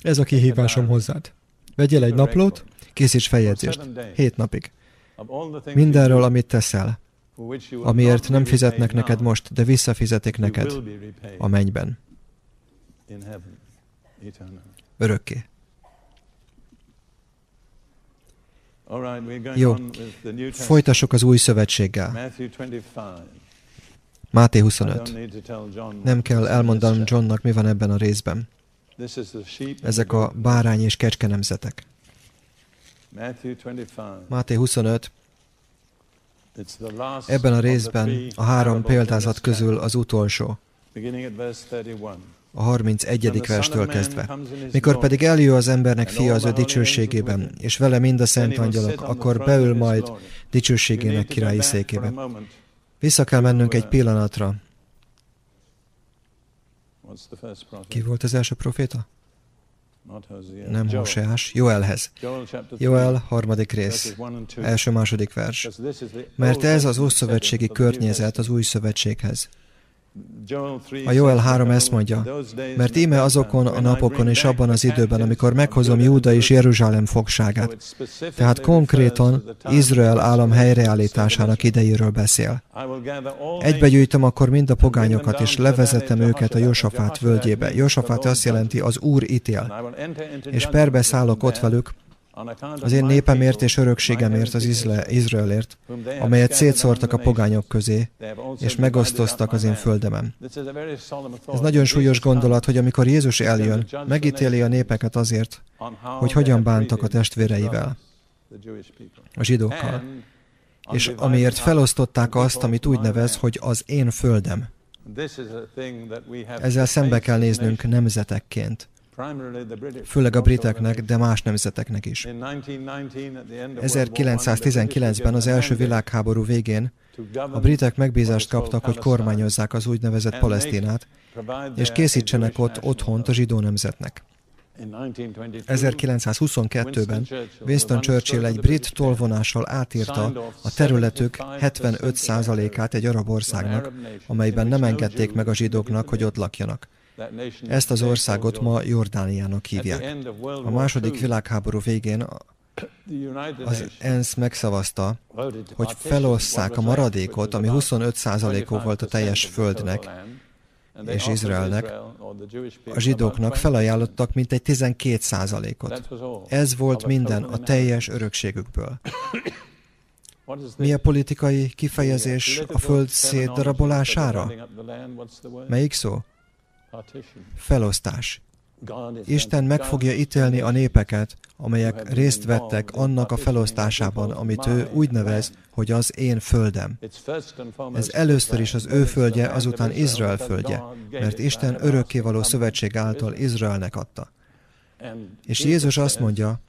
Ez a kihívásom hozzád. Vegyél egy naplót, készíts feljegyzést. Hét napig. Mindenről, amit teszel, amiért nem fizetnek neked most, de visszafizetik neked a mennyben. Örökké. Jó, folytassuk az új szövetséggel. Máté 25. Nem kell elmondanom Johnnak, mi van ebben a részben. Ezek a bárány és kecske nemzetek. Máté 25. Ebben a részben a három példázat közül az utolsó a 31. verstől kezdve. Mikor pedig eljő az embernek fia az ő dicsőségében, és vele mind a szent angyalok, akkor beül majd dicsőségének királyi székébe. Vissza kell mennünk egy pillanatra. Ki volt az első proféta? Nem Hoseás, Joelhez. Joel, harmadik rész, első-második vers. Mert ez az ószövetségi környezet az új szövetséghez. A Joel 3 ezt mondja, mert íme azokon a napokon és abban az időben, amikor meghozom Júda és Jeruzsálem fogságát. Tehát konkrétan Izrael állam helyreállításának idejéről beszél. Egybegyűjtöm akkor mind a pogányokat, és levezetem őket a Josafát völgyébe. Josafát azt jelenti, az Úr ítél. És perbe szállok ott velük, az én népemért és örökségemért, az Izraelért, amelyet szétszórtak a pogányok közé, és megosztoztak az én földemen. Ez nagyon súlyos gondolat, hogy amikor Jézus eljön, megítéli a népeket azért, hogy hogyan bántak a testvéreivel, a zsidókkal, és amiért felosztották azt, amit úgy nevez, hogy az én földem. Ezzel szembe kell néznünk nemzetekként főleg a briteknek, de más nemzeteknek is. 1919-ben az első világháború végén a britek megbízást kaptak, hogy kormányozzák az úgynevezett Palesztinát, és készítsenek ott otthont a zsidó nemzetnek. 1922-ben Winston Churchill egy brit tolvonással átírta a területük 75%-át egy arab országnak, amelyben nem engedték meg a zsidóknak, hogy ott lakjanak. Ezt az országot ma Jordániának hívják. A második világháború végén az ENSZ megszavazta, hogy felosszák a maradékot, ami 25%-ó volt a teljes földnek, és Izraelnek, a zsidóknak felajánlottak mintegy 12%-ot. Ez volt minden a teljes örökségükből. Mi a politikai kifejezés a föld szétdarabolására? Melyik szó? Felosztás. Isten meg fogja ítélni a népeket, amelyek részt vettek annak a felosztásában, amit ő úgy nevez, hogy az én földem. Ez először is az ő földje, azután Izrael földje, mert Isten örökkévaló szövetség által Izraelnek adta. És Jézus azt mondja,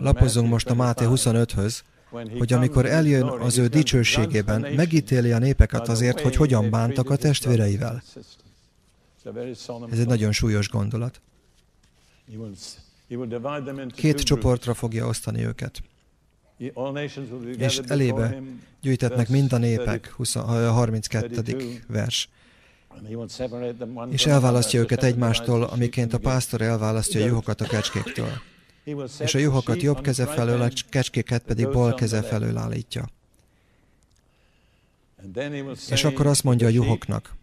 lapozzunk most a Máté 25-höz, hogy amikor eljön az ő dicsőségében, megítéli a népeket azért, hogy hogyan bántak a testvéreivel. Ez egy nagyon súlyos gondolat. Két csoportra fogja osztani őket. És elébe gyűjtetnek mind a népek, 32. vers. És elválasztja őket egymástól, amiként a pásztor elválasztja a juhokat a kecskéktől. És a juhokat jobb keze felől, a kecskéket pedig bal keze felől állítja. És akkor azt mondja a juhoknak,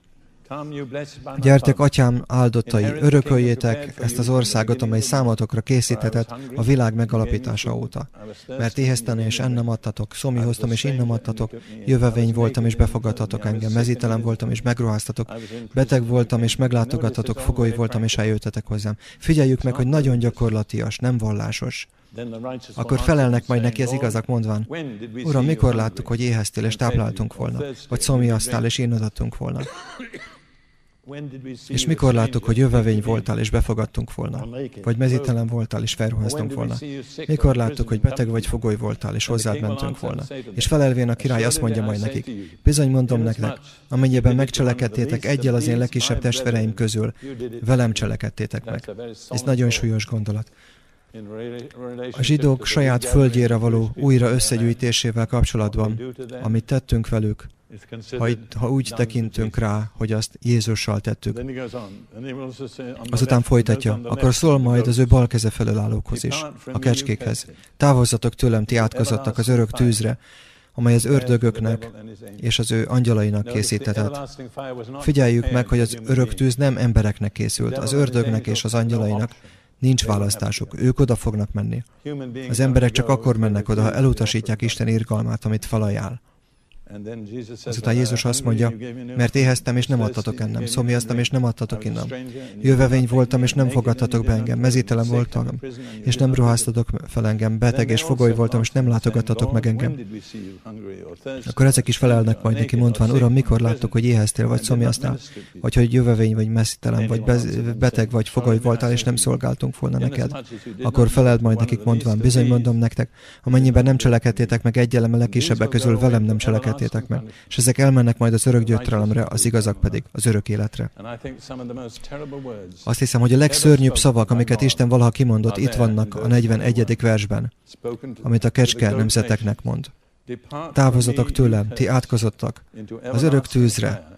Gyertek, atyám áldottai, örököljétek ezt az országot, amely számotokra készítetett a világ megalapítása óta. Mert éhezteni és ennem adtatok, szomihoztam és innem adtatok, jövevény voltam és befogadtatok engem, mezítelen voltam és megruháztatok, beteg voltam és meglátogattatok, fogoly voltam és eljöttetek hozzám. Figyeljük meg, hogy nagyon gyakorlatias, nem vallásos. Akkor felelnek majd neki az igazak mondván, Uram, mikor láttuk, hogy éheztél és tápláltunk volna, vagy szomiasztál és én volna? És mikor láttuk, hogy jövevény voltál, és befogadtunk volna? Vagy mezítelen voltál, és felruháztunk volna? Mikor láttuk, hogy beteg vagy fogoly voltál, és hozzád mentünk volna? És felelvén a király azt mondja majd nekik, bizony mondom nektek, amennyiben megcselekedtétek egyel az én legkisebb testvereim közül, velem cselekedtétek meg. Ez nagyon súlyos gondolat. A zsidók saját földjére való újra összegyűjtésével kapcsolatban, amit tettünk velük, ha, itt, ha úgy tekintünk rá, hogy azt Jézussal tettük. Azután folytatja, akkor szól majd az ő bal keze felől állókhoz is, a kecskékhez. Távozzatok tőlem, ti átkozottak az örök tűzre, amely az ördögöknek és az ő angyalainak készítetett. Figyeljük meg, hogy az örök tűz nem embereknek készült, az ördögnek és az angyalainak nincs választásuk, ők oda fognak menni. Az emberek csak akkor mennek oda, ha elutasítják Isten irgalmát, amit felajánl. Azután Jézus azt mondja, mert éheztem, és nem adtatok ennem, szomjaztam, és nem adtatok innem. Jövevény voltam, és nem fogadtatok be engem, mezítelen voltam, és nem ruháztatok fel engem, beteg és fogoly voltam, és nem látogattatok meg engem. Akkor ezek is felelnek majd neki, mondván, Uram, mikor láttuk, hogy éheztél, vagy szomjaztál, vagy hogy jövevény, vagy mezítelen, vagy beteg, vagy fogoly voltál, és nem szolgáltunk volna neked. Akkor feleld majd nekik, mondván, bizony mondom nektek, amennyiben nem cselekedtétek meg egy eleme legkisebbek közül velem nem cselekedtétek, értétek meg. És ezek elmennek majd az örök gyötrelemre, az igazak pedig az örök életre. Azt hiszem, hogy a legszörnyűbb szavak, amiket Isten valaha kimondott, itt vannak a 41. versben, amit a kecske nemzeteknek mond. Távozatok tőlem, ti átkozottak, az örök tűzre,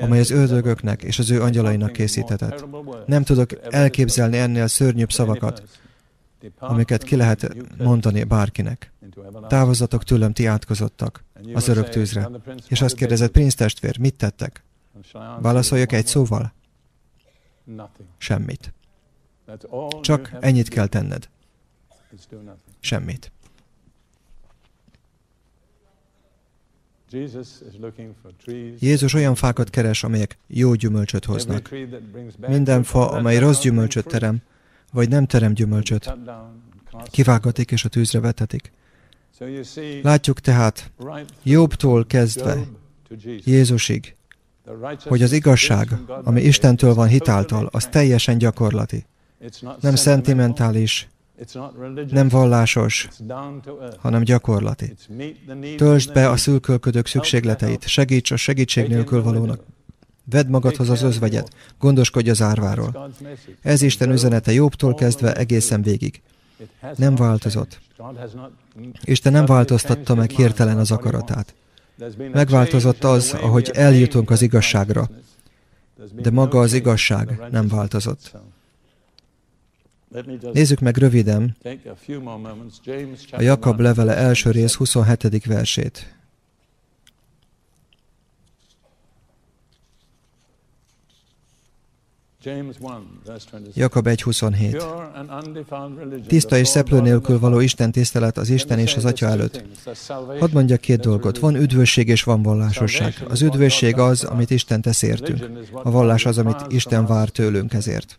amely az ördögöknek és az ő angyalainak készítetett. Nem tudok elképzelni ennél szörnyűbb szavakat, amiket ki lehet mondani bárkinek. Távozatok tőlem, ti átkozottak az örök tűzre. És azt kérdezett, Prince testvér, mit tettek? Válaszoljak egy szóval? Semmit. Csak ennyit kell tenned. Semmit. Jézus olyan fákat keres, amelyek jó gyümölcsöt hoznak. Minden fa, amely rossz gyümölcsöt terem, vagy nem terem gyümölcsöt, kivágatik és a tűzre vetetik. Látjuk tehát Jobbtól kezdve Jézusig, hogy az igazság, ami Istentől van hitáltal, az teljesen gyakorlati. Nem szentimentális, nem vallásos, hanem gyakorlati. Töltsd be a szülkölködők szükségleteit, segíts a segítség nélkül valónak. Vedd magadhoz az özvegyet, gondoskodj az árváról. Ez Isten üzenete Jobbtól kezdve egészen végig. Nem változott. Isten nem változtatta meg hirtelen az akaratát. Megváltozott az, ahogy eljutunk az igazságra, de maga az igazság nem változott. Nézzük meg röviden a Jakab levele első rész 27. versét. Jakab 1.27 Tiszta és szeplő nélkül való Isten tisztelet az Isten és az Atya előtt. Hadd mondjak két dolgot. Van üdvösség és van vallásosság. Az üdvösség az, amit Isten tesz értünk. A vallás az, amit Isten vár tőlünk ezért.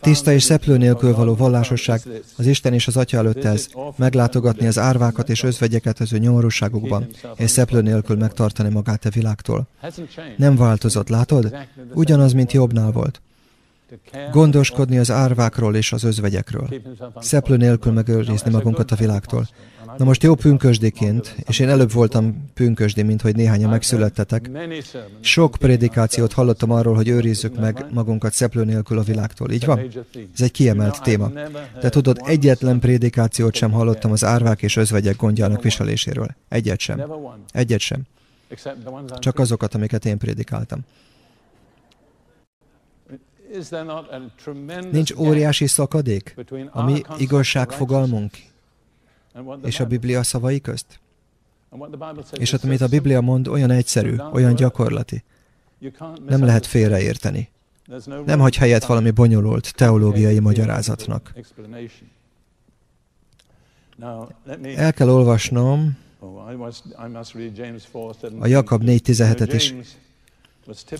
Tiszta és szeplő nélkül való vallásosság az Isten és az Atya előtt ez, meglátogatni az árvákat és özvegyeket az ő nyomorúságukban, és szeplő nélkül megtartani magát a világtól. Nem változott, látod? Ugyanaz, mint jobbnál volt. Gondoskodni az árvákról és az özvegyekről. Szeplő nélkül megőrizni magunkat a világtól. Na most jó pünkösdiként, és én előbb voltam pünkösdi, mint hogy néhányan megszülettetek, sok prédikációt hallottam arról, hogy őrizzük meg magunkat szeplő nélkül a világtól. Így van? Ez egy kiemelt téma. De tudod, egyetlen prédikációt sem hallottam az árvák és özvegyek gondjának viseléséről. Egyet sem. Egyet sem. Csak azokat, amiket én prédikáltam. Nincs óriási szakadék a mi igazságfogalmunk és a Biblia szavai közt? És hát, amit a Biblia mond, olyan egyszerű, olyan gyakorlati. Nem lehet félreérteni. Nem hagy helyet valami bonyolult teológiai magyarázatnak. El kell olvasnom a Jakab 4.17-et is.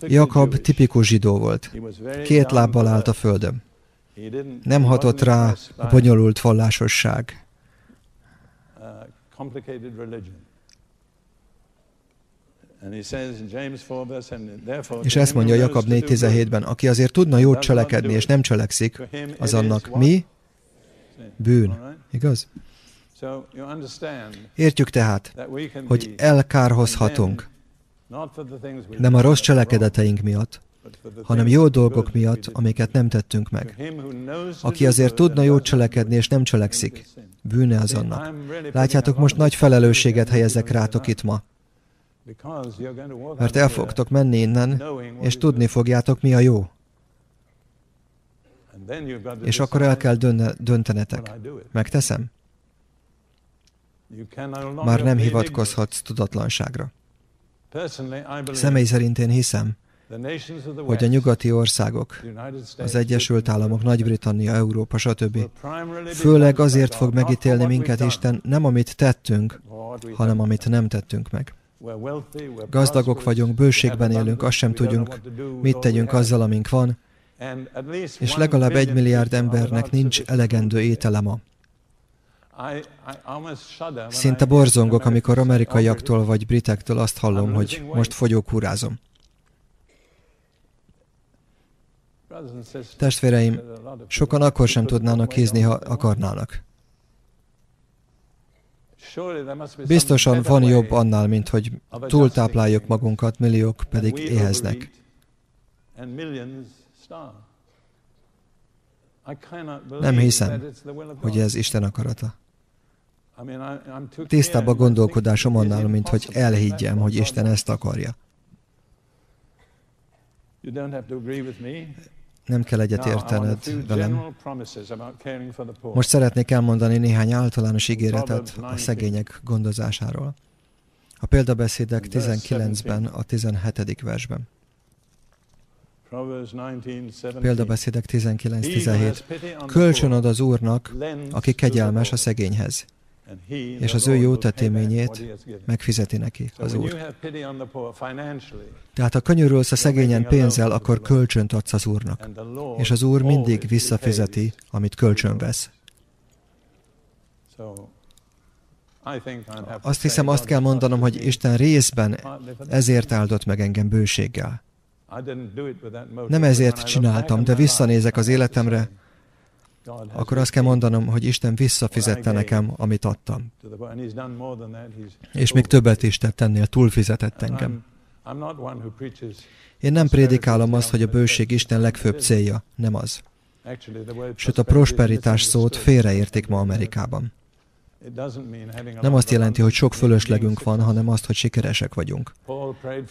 Jakab tipikus zsidó volt. Két lábbal állt a földön. Nem hatott rá a bonyolult vallásosság. És ezt mondja Jakab 4.17-ben, aki azért tudna jót cselekedni, és nem cselekszik, az annak mi? Bűn. Igaz? Értjük tehát, hogy elkárhozhatunk, nem a rossz cselekedeteink miatt, hanem jó dolgok miatt, amiket nem tettünk meg. Aki azért tudna jót cselekedni, és nem cselekszik, bűne az annak. Látjátok, most nagy felelősséget helyezek rátok itt ma. Mert el fogtok menni innen, és tudni fogjátok, mi a jó. És akkor el kell döntenetek. Megteszem? Már nem hivatkozhatsz tudatlanságra. Személy szerint én hiszem, hogy a nyugati országok, az Egyesült Államok, Nagy-Britannia, Európa, stb. főleg azért fog megítélni minket Isten, nem amit tettünk, hanem amit nem tettünk meg. Gazdagok vagyunk, bőségben élünk, azt sem tudjunk, mit tegyünk azzal, amink van, és legalább egy milliárd embernek nincs elegendő étele ma. Szinte borzongok, amikor amerikaiaktól vagy britektől azt hallom, hogy most fogyókúrázom. Testvéreim, sokan akkor sem tudnának hízni, ha akarnának. Biztosan van jobb annál, mint hogy túltápláljuk magunkat, milliók pedig éheznek. Nem hiszem, hogy ez Isten akarata. Tisztább a gondolkodásom annál, mint hogy elhiggyem, hogy Isten ezt akarja. Nem kell egyet értened velem. Most szeretnék elmondani néhány általános ígéretet a szegények gondozásáról. A példabeszédek 19-ben, a 17. versben. Példabeszédek 19-17. Kölcsön ad az Úrnak, aki kegyelmes a szegényhez, és az ő jó tetéményét megfizeti neki az Úr. Tehát ha könyörülsz a szegényen pénzzel, akkor kölcsönt adsz az Úrnak, és az Úr mindig visszafizeti, amit kölcsön vesz. Azt hiszem, azt kell mondanom, hogy Isten részben ezért áldott meg engem bőséggel. Nem ezért csináltam, de visszanézek az életemre, akkor azt kell mondanom, hogy Isten visszafizette nekem, amit adtam. És még többet is tett ennél, túlfizetett engem. Én nem prédikálom azt, hogy a bőség Isten legfőbb célja, nem az. Sőt, a prosperitás szót félreértik ma Amerikában. Nem azt jelenti, hogy sok fölöslegünk van, hanem azt, hogy sikeresek vagyunk.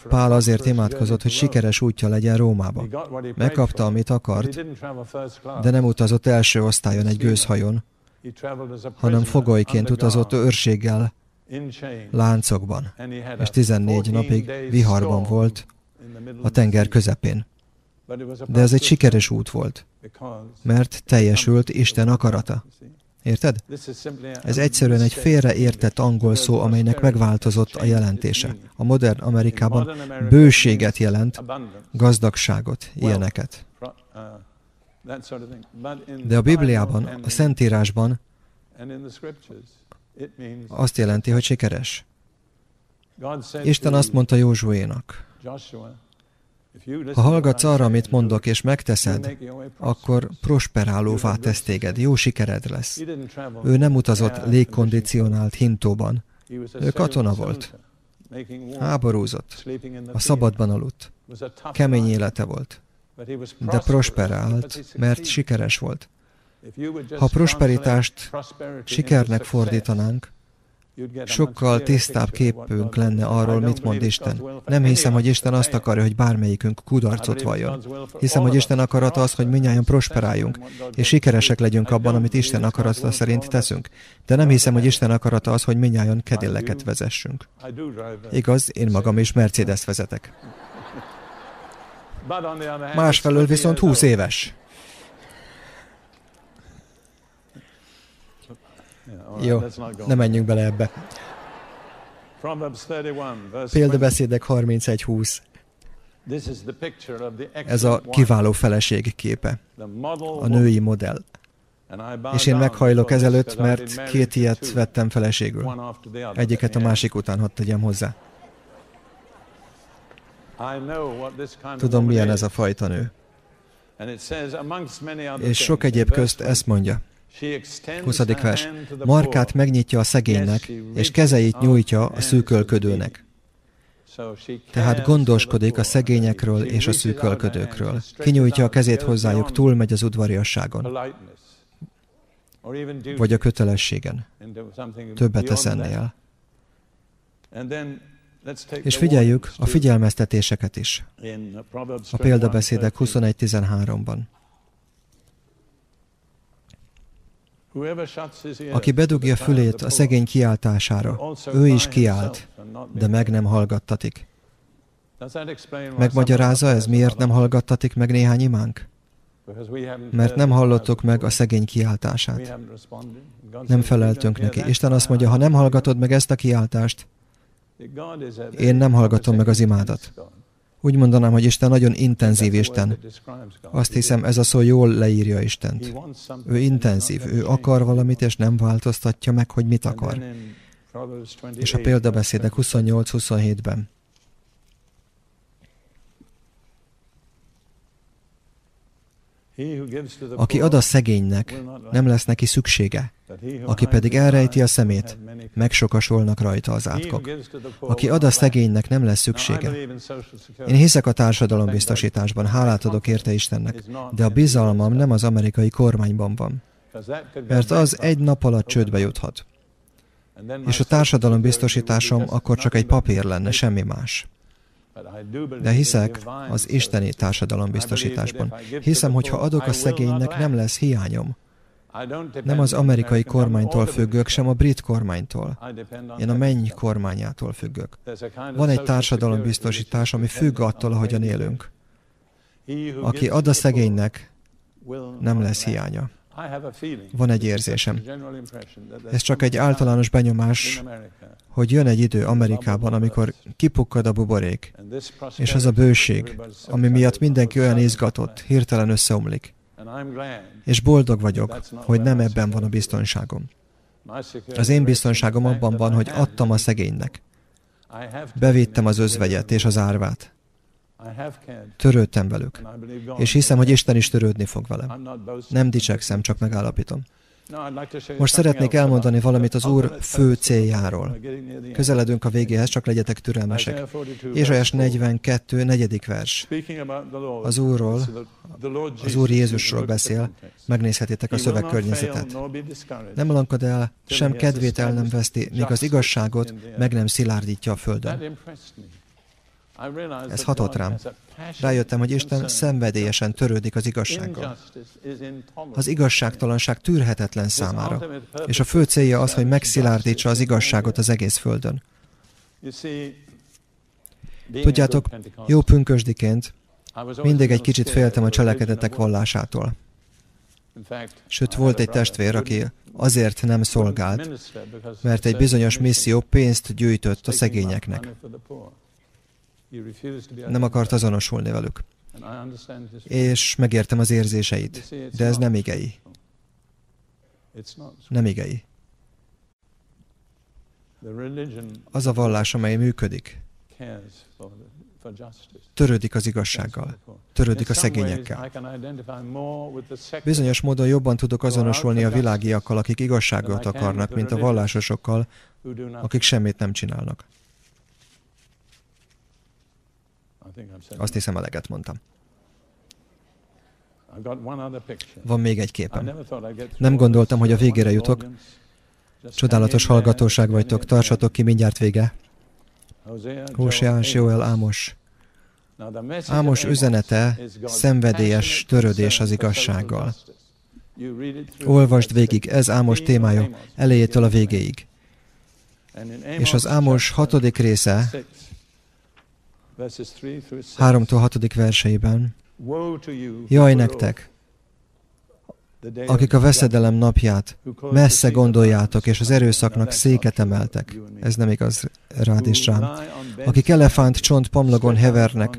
Pál azért imádkozott, hogy sikeres útja legyen Rómába. Megkapta, amit akart, de nem utazott első osztályon egy gőzhajón, hanem fogolyként utazott őrséggel, láncokban, és 14 napig viharban volt a tenger közepén. De ez egy sikeres út volt, mert teljesült Isten akarata. Érted? Ez egyszerűen egy félreértett angol szó, amelynek megváltozott a jelentése. A modern Amerikában bőséget jelent, gazdagságot, ilyeneket. De a Bibliában, a Szentírásban azt jelenti, hogy sikeres. Isten azt mondta Józsuénak, ha hallgatsz arra, amit mondok, és megteszed, akkor prosperálóvá tesz téged, jó sikered lesz. Ő nem utazott légkondicionált hintóban. Ő katona volt. Háborúzott. A szabadban aludt. Kemény élete volt. De prosperált, mert sikeres volt. Ha prosperitást sikernek fordítanánk, sokkal tisztább képünk lenne arról, mit mond Isten. Nem hiszem, hogy Isten azt akarja, hogy bármelyikünk kudarcot valljon. Hiszem, hogy Isten akarata az, hogy minnyáján prosperáljunk, és sikeresek legyünk abban, amit Isten akarata szerint teszünk. De nem hiszem, hogy Isten akarata az, hogy minnyáján kedilleket vezessünk. Igaz, én magam is Mercedes vezetek. Másfelől viszont 20 éves. Jó, ne menjünk bele ebbe. Példabeszédek 31.20. Ez a kiváló feleség képe, a női modell. És én meghajlok ezelőtt, mert két ilyet vettem feleségül. Egyiket a másik után hadd tegyem hozzá. Tudom, milyen ez a fajta nő. És sok egyéb közt ezt mondja. 20. vers. Markát megnyitja a szegénynek, és kezeit nyújtja a szűkölködőnek. Tehát gondoskodik a szegényekről és a szűkölködőkről. Kinyújtja a kezét hozzájuk, túlmegy az udvariasságon. Vagy a kötelességen. Többet tesz ennél. És figyeljük a figyelmeztetéseket is. A példabeszédek 21.13-ban. Aki bedugja fülét a szegény kiáltására, ő is kiált, de meg nem hallgattatik. Megmagyarázza ez, miért nem hallgattatik meg néhány imánk? Mert nem hallottuk meg a szegény kiáltását. Nem feleltünk neki. Isten azt mondja, ha nem hallgatod meg ezt a kiáltást, én nem hallgatom meg az imádat. Úgy mondanám, hogy Isten nagyon intenzív Isten. Azt hiszem, ez a szó jól leírja Istent. Ő intenzív, ő akar valamit, és nem változtatja meg, hogy mit akar. És a példabeszédek 28-27-ben. Aki ad a szegénynek, nem lesz neki szüksége. Aki pedig elrejti a szemét, megsokasolnak rajta az átkok. Aki ad a szegénynek, nem lesz szüksége. Én hiszek a társadalombiztosításban, hálát adok érte Istennek, de a bizalmam nem az amerikai kormányban van. Mert az egy nap alatt csődbe juthat. És a társadalombiztosításom akkor csak egy papír lenne, semmi más. De hiszek az isteni társadalombiztosításban. Hiszem, hogy ha adok a szegénynek, nem lesz hiányom. Nem az amerikai kormánytól függök, sem a brit kormánytól. Én a menny kormányától függök. Van egy társadalombiztosítás, ami függ attól, ahogyan élünk. Aki ad a szegénynek, nem lesz hiánya. Van egy érzésem. Ez csak egy általános benyomás, hogy jön egy idő Amerikában, amikor kipukkad a buborék, és az a bőség, ami miatt mindenki olyan izgatott, hirtelen összeomlik. És boldog vagyok, hogy nem ebben van a biztonságom. Az én biztonságom abban van, hogy adtam a szegénynek. Bevittem az özvegyet és az árvát. Törődtem velük. És hiszem, hogy Isten is törődni fog velem. Nem dicsekszem, csak megállapítom. Most szeretnék elmondani valamit az Úr fő céljáról. Közeledünk a végéhez, csak legyetek türelmesek. Ézsajás 42, negyedik vers. Az Úrról, az Úr Jézusról beszél, megnézhetitek a szövegkörnyezetet. Nem lankad el, sem kedvét el nem veszti, míg az igazságot meg nem szilárdítja a földön. Ez hatott rám. Rájöttem, hogy Isten szenvedélyesen törődik az igazsággal. Az igazságtalanság tűrhetetlen számára, és a fő célja az, hogy megszilárdítsa az igazságot az egész földön. Tudjátok, jó pünkösdiként mindig egy kicsit féltem a cselekedetek vallásától. Sőt, volt egy testvér, aki azért nem szolgált, mert egy bizonyos misszió pénzt gyűjtött a szegényeknek. Nem akart azonosulni velük. És megértem az érzéseit, de ez nem igei. Nem igei. Az a vallás, amely működik, törődik az igazsággal, törődik a szegényekkel. Bizonyos módon jobban tudok azonosulni a világiakkal, akik igazságot akarnak, mint a vallásosokkal, akik semmit nem csinálnak. Azt hiszem, eleget mondtam. Van még egy képem. Nem gondoltam, hogy a végére jutok. Csodálatos hallgatóság vagytok, tartsatok ki, mindjárt vége. Hóseás, Joel, Ámos. Ámos üzenete szenvedélyes törődés az igazsággal. Olvasd végig, ez Ámos témája, elejétől a végéig. És az Ámos hatodik része 3-tól 6. verseiben. Jaj nektek, akik a veszedelem napját messze gondoljátok, és az erőszaknak széket emeltek. Ez nem igaz rád és rám. Akik elefánt csont pamlagon hevernek,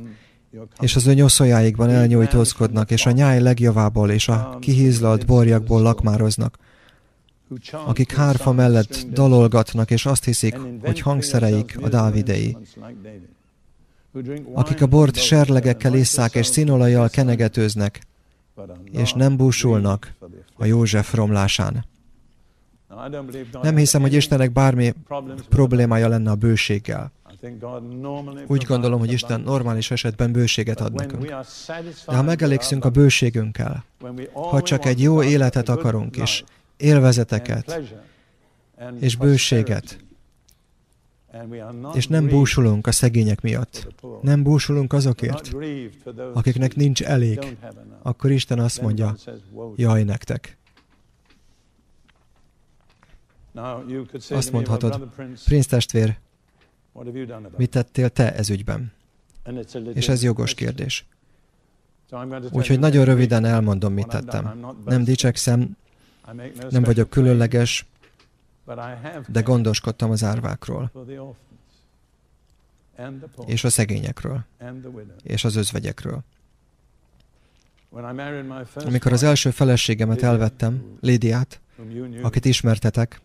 és az ő nyoszójáikban elnyújtózkodnak, és a nyáj legjavából és a kihízlalt borjakból lakmároznak, akik hárfa mellett dalolgatnak, és azt hiszik, hogy hangszereik a Dávidei, akik a bort serlegekkel isszák és színolajjal kenegetőznek, és nem búsulnak a József romlásán. Nem hiszem, hogy Istennek bármi problémája lenne a bőséggel. Úgy gondolom, hogy Isten normális esetben bőséget ad nekünk. De ha megelégszünk a bőségünkkel, ha csak egy jó életet akarunk, és élvezeteket, és bőséget, és nem búsulunk a szegények miatt. Nem búsulunk azokért, akiknek nincs elég. Akkor Isten azt mondja, jaj nektek. Azt mondhatod, princ testvér, mit tettél te ez ügyben? És ez jogos kérdés. Úgyhogy nagyon röviden elmondom, mit tettem. Nem dicsekszem, nem vagyok különleges, de gondoskodtam az árvákról, és a szegényekről, és az özvegyekről. Amikor az első feleségemet elvettem, Lédiát, akit ismertetek,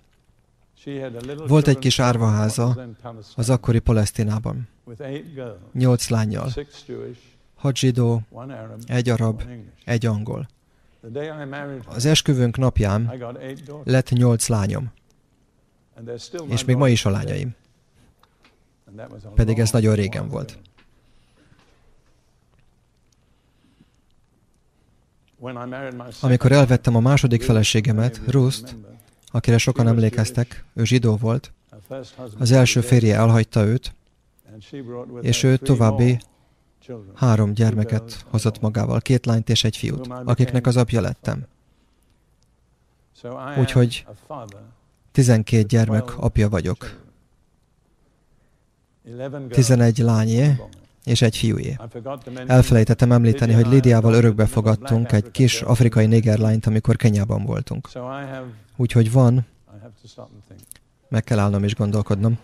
volt egy kis árvaháza az akkori Palesztinában. Nyolc lányjal. Hat zsidó, egy arab, egy angol. Az esküvőnk napján lett nyolc lányom. És még ma is a lányaim. Pedig ez nagyon régen volt. Amikor elvettem a második feleségemet, Ruszt, akire sokan emlékeztek, ő zsidó volt, az első férje elhagyta őt, és ő további három gyermeket hozott magával, két lányt és egy fiút, akiknek az apja lettem. Úgyhogy 12 gyermek apja vagyok. 11 lányé és egy fiújé. Elfelejtettem említeni, hogy Lidiával örökbe fogadtunk egy kis afrikai négerlányt, amikor Kenyában voltunk. Úgyhogy van, meg kell állnom és gondolkodnom.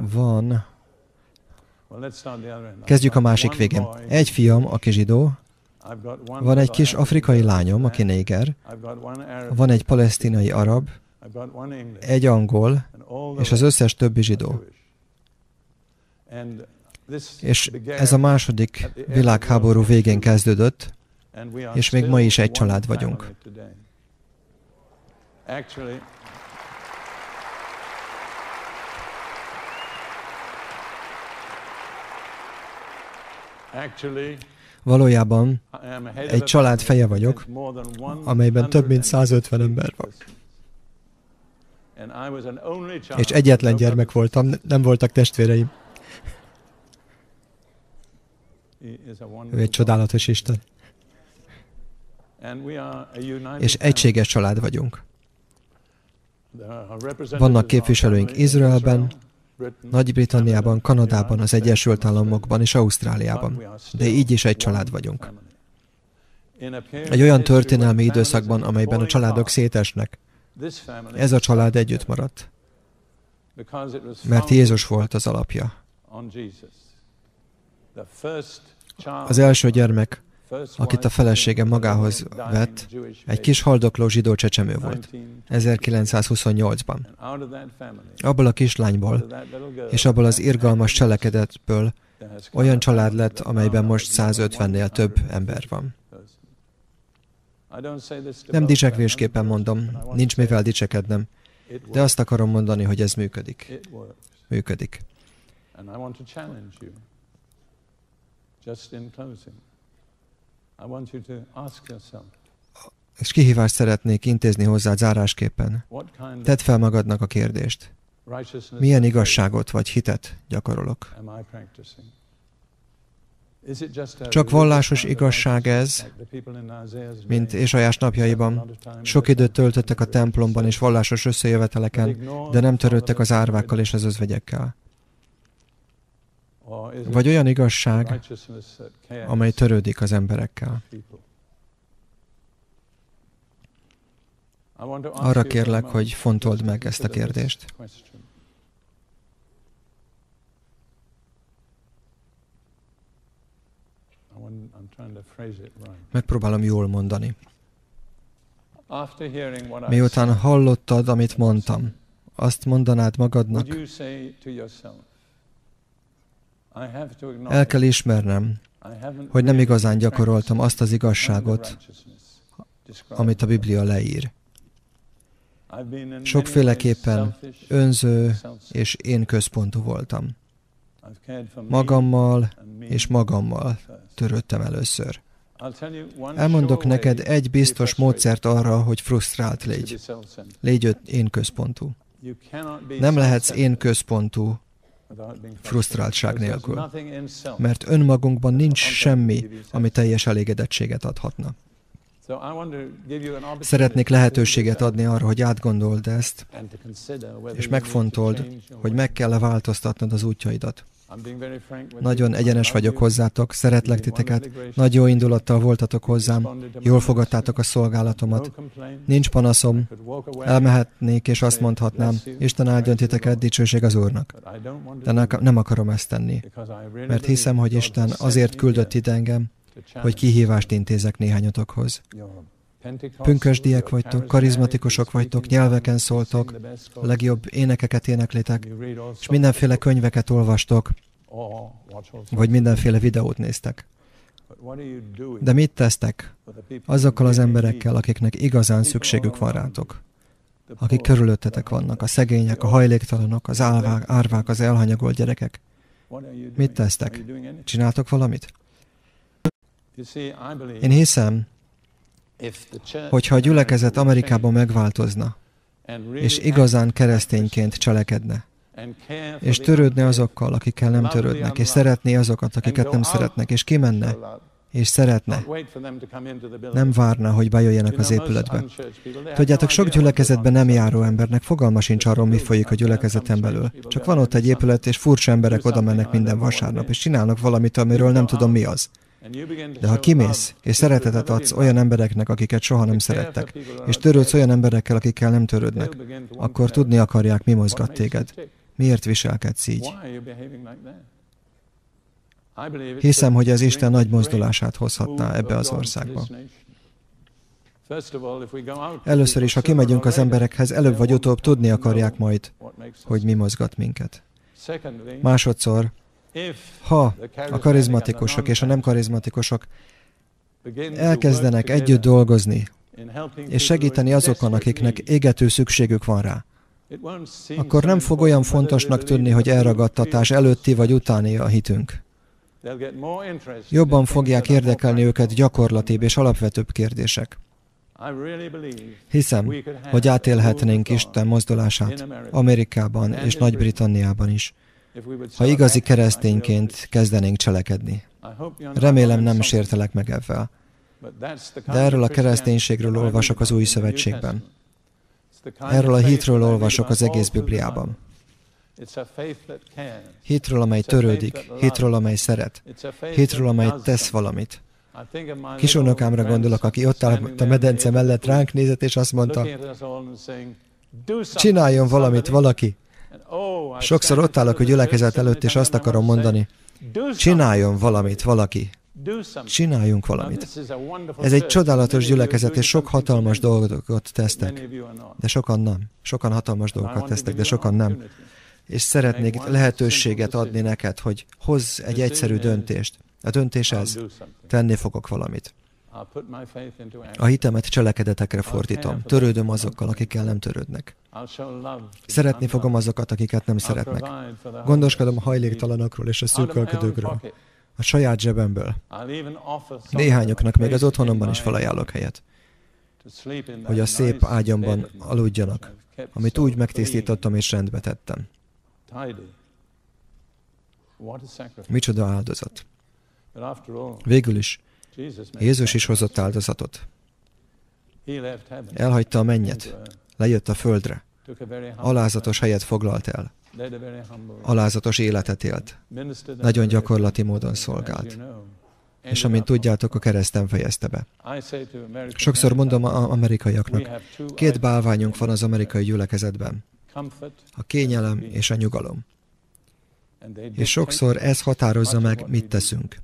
Van, kezdjük a másik végén. Egy fiam, aki zsidó, van egy kis afrikai lányom, aki néger, van egy palesztinai arab, egy angol, és az összes többi zsidó. És ez a második világháború végén kezdődött, és még ma is egy család vagyunk. Valójában egy család feje vagyok, amelyben több mint 150 ember van. És egyetlen gyermek voltam, nem voltak testvéreim. Ő egy csodálatos Isten. És egységes család vagyunk. Vannak képviselőink Izraelben, nagy-Britanniában, Kanadában, az Egyesült Államokban és Ausztráliában. De így is egy család vagyunk. Egy olyan történelmi időszakban, amelyben a családok szétesnek, ez a család együtt maradt. Mert Jézus volt az alapja. Az első gyermek akit a felesége magához vett, egy kis haldokló zsidó csecsemő volt, 1928-ban. Abból a kislányból és abból az irgalmas cselekedetből olyan család lett, amelyben most 150-nél több ember van. Nem dicsekvésképpen mondom, nincs mivel dicsekednem, de azt akarom mondani, hogy ez működik. Működik. Closing. És kihívást szeretnék intézni hozzá zárásképpen. Tedd fel magadnak a kérdést. Milyen igazságot vagy hitet gyakorolok? Csak vallásos igazság ez, mint Ésajás napjaiban. Sok időt töltöttek a templomban és vallásos összejöveteleken, de nem törődtek az árvákkal és az özvegyekkel. Vagy olyan igazság, amely törődik az emberekkel. Arra kérlek, hogy fontold meg ezt a kérdést. Megpróbálom jól mondani. Miután hallottad, amit mondtam, azt mondanád magadnak, el kell ismernem, hogy nem igazán gyakoroltam azt az igazságot, amit a Biblia leír. Sokféleképpen önző és én központú voltam. Magammal és magammal törődtem először. Elmondok neked egy biztos módszert arra, hogy frusztrált légy. Légy én központú. Nem lehetsz én központú frusztráltság nélkül, mert önmagunkban nincs semmi, ami teljes elégedettséget adhatna. Szeretnék lehetőséget adni arra, hogy átgondold ezt, és megfontold, hogy meg kell-e változtatnod az útjaidat. Nagyon egyenes vagyok hozzátok, szeretlek titeket, nagy jó indulattal voltatok hozzám, jól fogadtátok a szolgálatomat. Nincs panaszom, elmehetnék és azt mondhatnám, Isten áldjon titeket, dicsőség az Úrnak. De nem akarom ezt tenni, mert hiszem, hogy Isten azért küldött ide engem, hogy kihívást intézek néhányatokhoz. Pünkösdiek vagytok, karizmatikusok vagytok, nyelveken szóltok, legjobb énekeket éneklitek, és mindenféle könyveket olvastok, vagy mindenféle videót néztek. De mit tesztek azokkal az emberekkel, akiknek igazán szükségük van rátok? Akik körülöttetek vannak, a szegények, a hajléktalanok, az árvák, árvák az elhanyagolt gyerekek. Mit tesztek? Csináltok valamit? Én hiszem, hogyha a gyülekezet Amerikában megváltozna, és igazán keresztényként cselekedne, és törődne azokkal, akikkel nem törődnek, és szeretné azokat, akiket nem szeretnek, és kimenne, és szeretne. Nem várna, hogy bejöjjenek az épületbe. Tudjátok, sok gyülekezetben nem járó embernek fogalma sincs arról, mi folyik a gyülekezeten belül. Csak van ott egy épület, és furcsa emberek oda mennek minden vasárnap, és csinálnak valamit, amiről nem tudom mi az. De ha kimész, és szeretetet adsz olyan embereknek, akiket soha nem szerettek, és törődsz olyan emberekkel, akikkel nem törődnek, akkor tudni akarják, mi mozgat téged. Miért viselkedsz így? Hiszem, hogy az Isten nagy mozdulását hozhatná ebbe az országba. Először is, ha kimegyünk az emberekhez, előbb vagy utóbb tudni akarják majd, hogy mi mozgat minket. Másodszor, ha a karizmatikusok és a nem karizmatikusok elkezdenek együtt dolgozni, és segíteni azokon, akiknek égető szükségük van rá, akkor nem fog olyan fontosnak tűnni, hogy elragadtatás előtti vagy utáni a hitünk. Jobban fogják érdekelni őket gyakorlatibb és alapvetőbb kérdések. Hiszem, hogy átélhetnénk Isten mozdulását Amerikában és Nagy-Britanniában is ha igazi keresztényként kezdenénk cselekedni. Remélem nem sértelek meg ebben. De erről a kereszténységről olvasok az új szövetségben. Erről a hitről olvasok az egész Bibliában. Hitről, amely törődik, hitről, amely szeret, hitről, amely tesz valamit. Kisunokámra gondolok, aki ott állt a medence mellett ránk nézett, és azt mondta, csináljon valamit valaki, Sokszor ott állok a gyülekezet előtt, és azt akarom mondani, csináljon valamit valaki. Csináljunk valamit. Ez egy csodálatos gyülekezet, és sok hatalmas dolgot tesztek. De sokan nem. Sokan hatalmas dolgokat tesztek, de sokan nem. És szeretnék lehetőséget adni neked, hogy hozz egy egyszerű döntést. A döntés ez. Tenni fogok valamit. A hitemet cselekedetekre fordítom. Törődöm azokkal, akikkel nem törődnek. Szeretni fogom azokat, akiket nem szeretnek. Gondoskodom a hajléktalanokról és a szűkölködőkről. A saját zsebemből. Néhányoknak még az otthonomban is felajánlok helyet. Hogy a szép ágyamban aludjanak, amit úgy megtisztítottam és rendbe tettem. Micsoda áldozat. Végül is, Jézus is hozott áldozatot. Elhagyta a mennyet, lejött a földre, alázatos helyet foglalt el, alázatos életet élt. Nagyon gyakorlati módon szolgált. És amint tudjátok, a kereszten fejezte be. Sokszor mondom a amerikaiaknak, két bálványunk van az amerikai gyülekezetben. A kényelem és a nyugalom. És sokszor ez határozza meg, mit teszünk.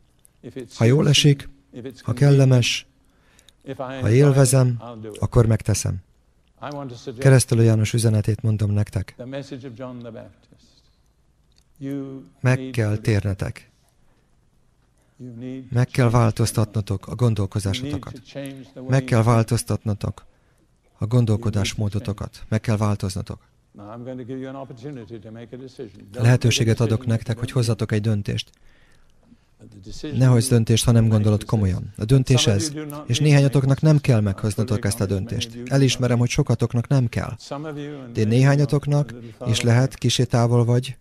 Ha jól esik, ha kellemes, ha élvezem, akkor megteszem. Keresztelő János üzenetét mondom nektek. Meg kell térnetek. Meg kell változtatnotok a gondolkozásotokat. Meg kell változtatnotok a gondolkodásmódotokat. Meg kell változnatok. Lehetőséget adok nektek, hogy hozzatok egy döntést. Ne hozz döntést, ha nem gondolod komolyan. A döntés ez. És néhányatoknak nem kell meghoznatok ezt a döntést. Elismerem, hogy sokatoknak nem kell. De néhányatoknak, és lehet, kisé távol vagy,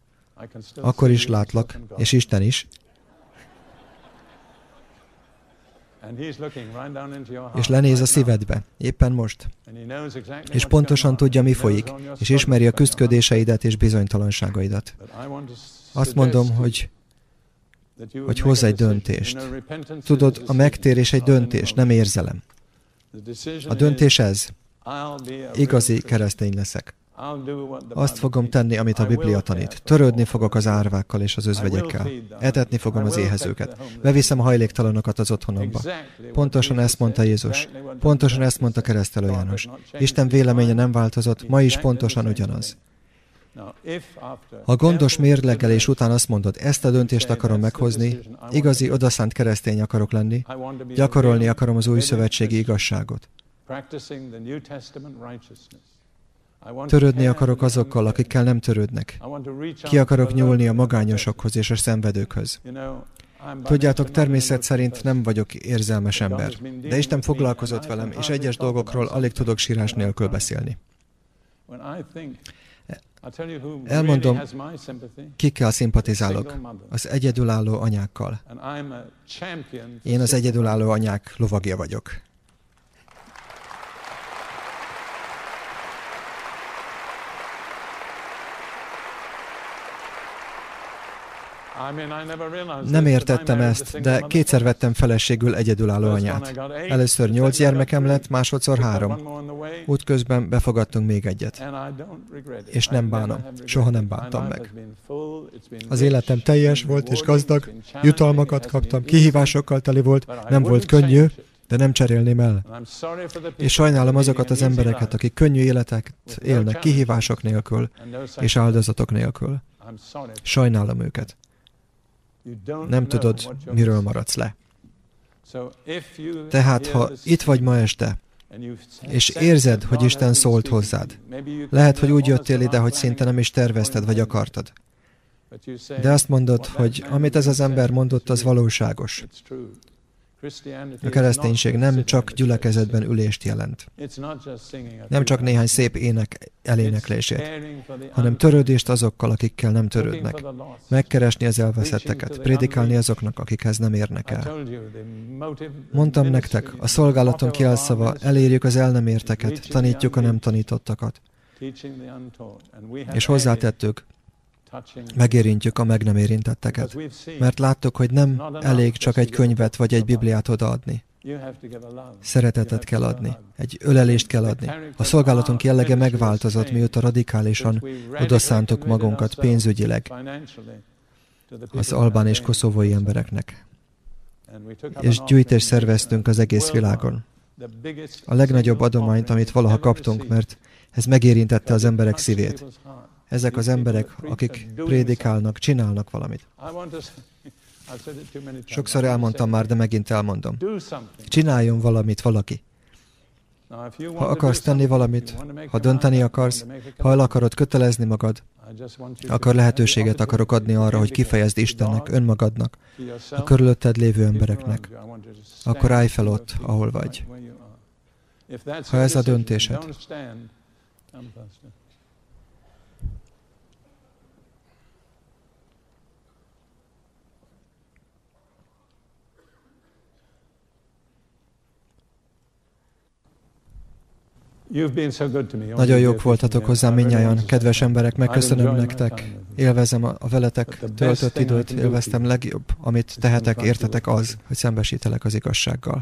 akkor is látlak, és Isten is. És lenéz a szívedbe, éppen most. És pontosan tudja, mi folyik, és ismeri a küzdködéseidet és bizonytalanságaidat. Azt mondom, hogy hogy hozz egy döntést. Tudod, a megtérés egy döntés, nem érzelem. A döntés ez. Igazi keresztény leszek. Azt fogom tenni, amit a Biblia tanít. Törődni fogok az árvákkal és az özvegyekkel. Etetni fogom az éhezőket. Beviszem a hajléktalanokat az otthonomba. Pontosan ezt mondta Jézus. Pontosan ezt mondta keresztelő János. Isten véleménye nem változott, ma is pontosan ugyanaz. Ha gondos mérlegelés után azt mondod, ezt a döntést akarom meghozni, igazi odaszánt keresztény akarok lenni, gyakorolni akarom az új szövetségi igazságot. Törődni akarok azokkal, akikkel nem törődnek. Ki akarok nyúlni a magányosokhoz és a szenvedőkhöz. Tudjátok, természet szerint nem vagyok érzelmes ember, de Isten foglalkozott velem, és egyes dolgokról alig tudok sírás nélkül beszélni. Elmondom, kikkel szimpatizálok. Az egyedülálló anyákkal. Én az egyedülálló anyák lovagja vagyok. Nem értettem ezt, de kétszer vettem feleségül egyedülálló anyát. Először nyolc gyermekem lett, másodszor három. Útközben befogadtunk még egyet. És nem bánom. Soha nem bántam meg. Az életem teljes volt és gazdag, jutalmakat kaptam, kihívásokkal teli volt, nem volt könnyű, de nem cserélném el. És sajnálom azokat az embereket, akik könnyű életet élnek kihívások nélkül és áldozatok nélkül. Sajnálom őket nem tudod, miről maradsz le. Tehát, ha itt vagy ma este, és érzed, hogy Isten szólt hozzád, lehet, hogy úgy jöttél ide, hogy szinte nem is tervezted, vagy akartad. De azt mondod, hogy amit ez az ember mondott, az valóságos. A kereszténység nem csak gyülekezetben ülést jelent. Nem csak néhány szép ének eléneklését, hanem törődést azokkal, akikkel nem törődnek. Megkeresni az elveszetteket, prédikálni azoknak, akikhez nem érnek el. Mondtam nektek, a szolgálaton kielszava elérjük az el nem érteket, tanítjuk a nem tanítottakat. És hozzátettük, megérintjük a meg nem érintetteket. Mert láttuk, hogy nem elég csak egy könyvet vagy egy Bibliát odaadni. Szeretetet kell adni, egy ölelést kell adni. A szolgálatunk jellege megváltozott, mióta radikálisan odaszántuk magunkat pénzügyileg az albán és koszovói embereknek. És gyűjtést szerveztünk az egész világon. A legnagyobb adományt, amit valaha kaptunk, mert ez megérintette az emberek szívét. Ezek az emberek, akik prédikálnak, csinálnak valamit. Sokszor elmondtam már, de megint elmondom. Csináljon valamit valaki. Ha akarsz tenni valamit, ha dönteni akarsz, ha el akarod kötelezni magad, akkor lehetőséget akarok adni arra, hogy kifejezd Istennek, önmagadnak, a körülötted lévő embereknek. Akkor állj fel ott, ahol vagy. Ha ez a döntésed, Nagyon jók voltatok hozzám minnyáján, kedves emberek, megköszönöm nektek. Élvezem a veletek töltött időt, élveztem legjobb, amit tehetek, értetek az, hogy szembesítelek az igazsággal.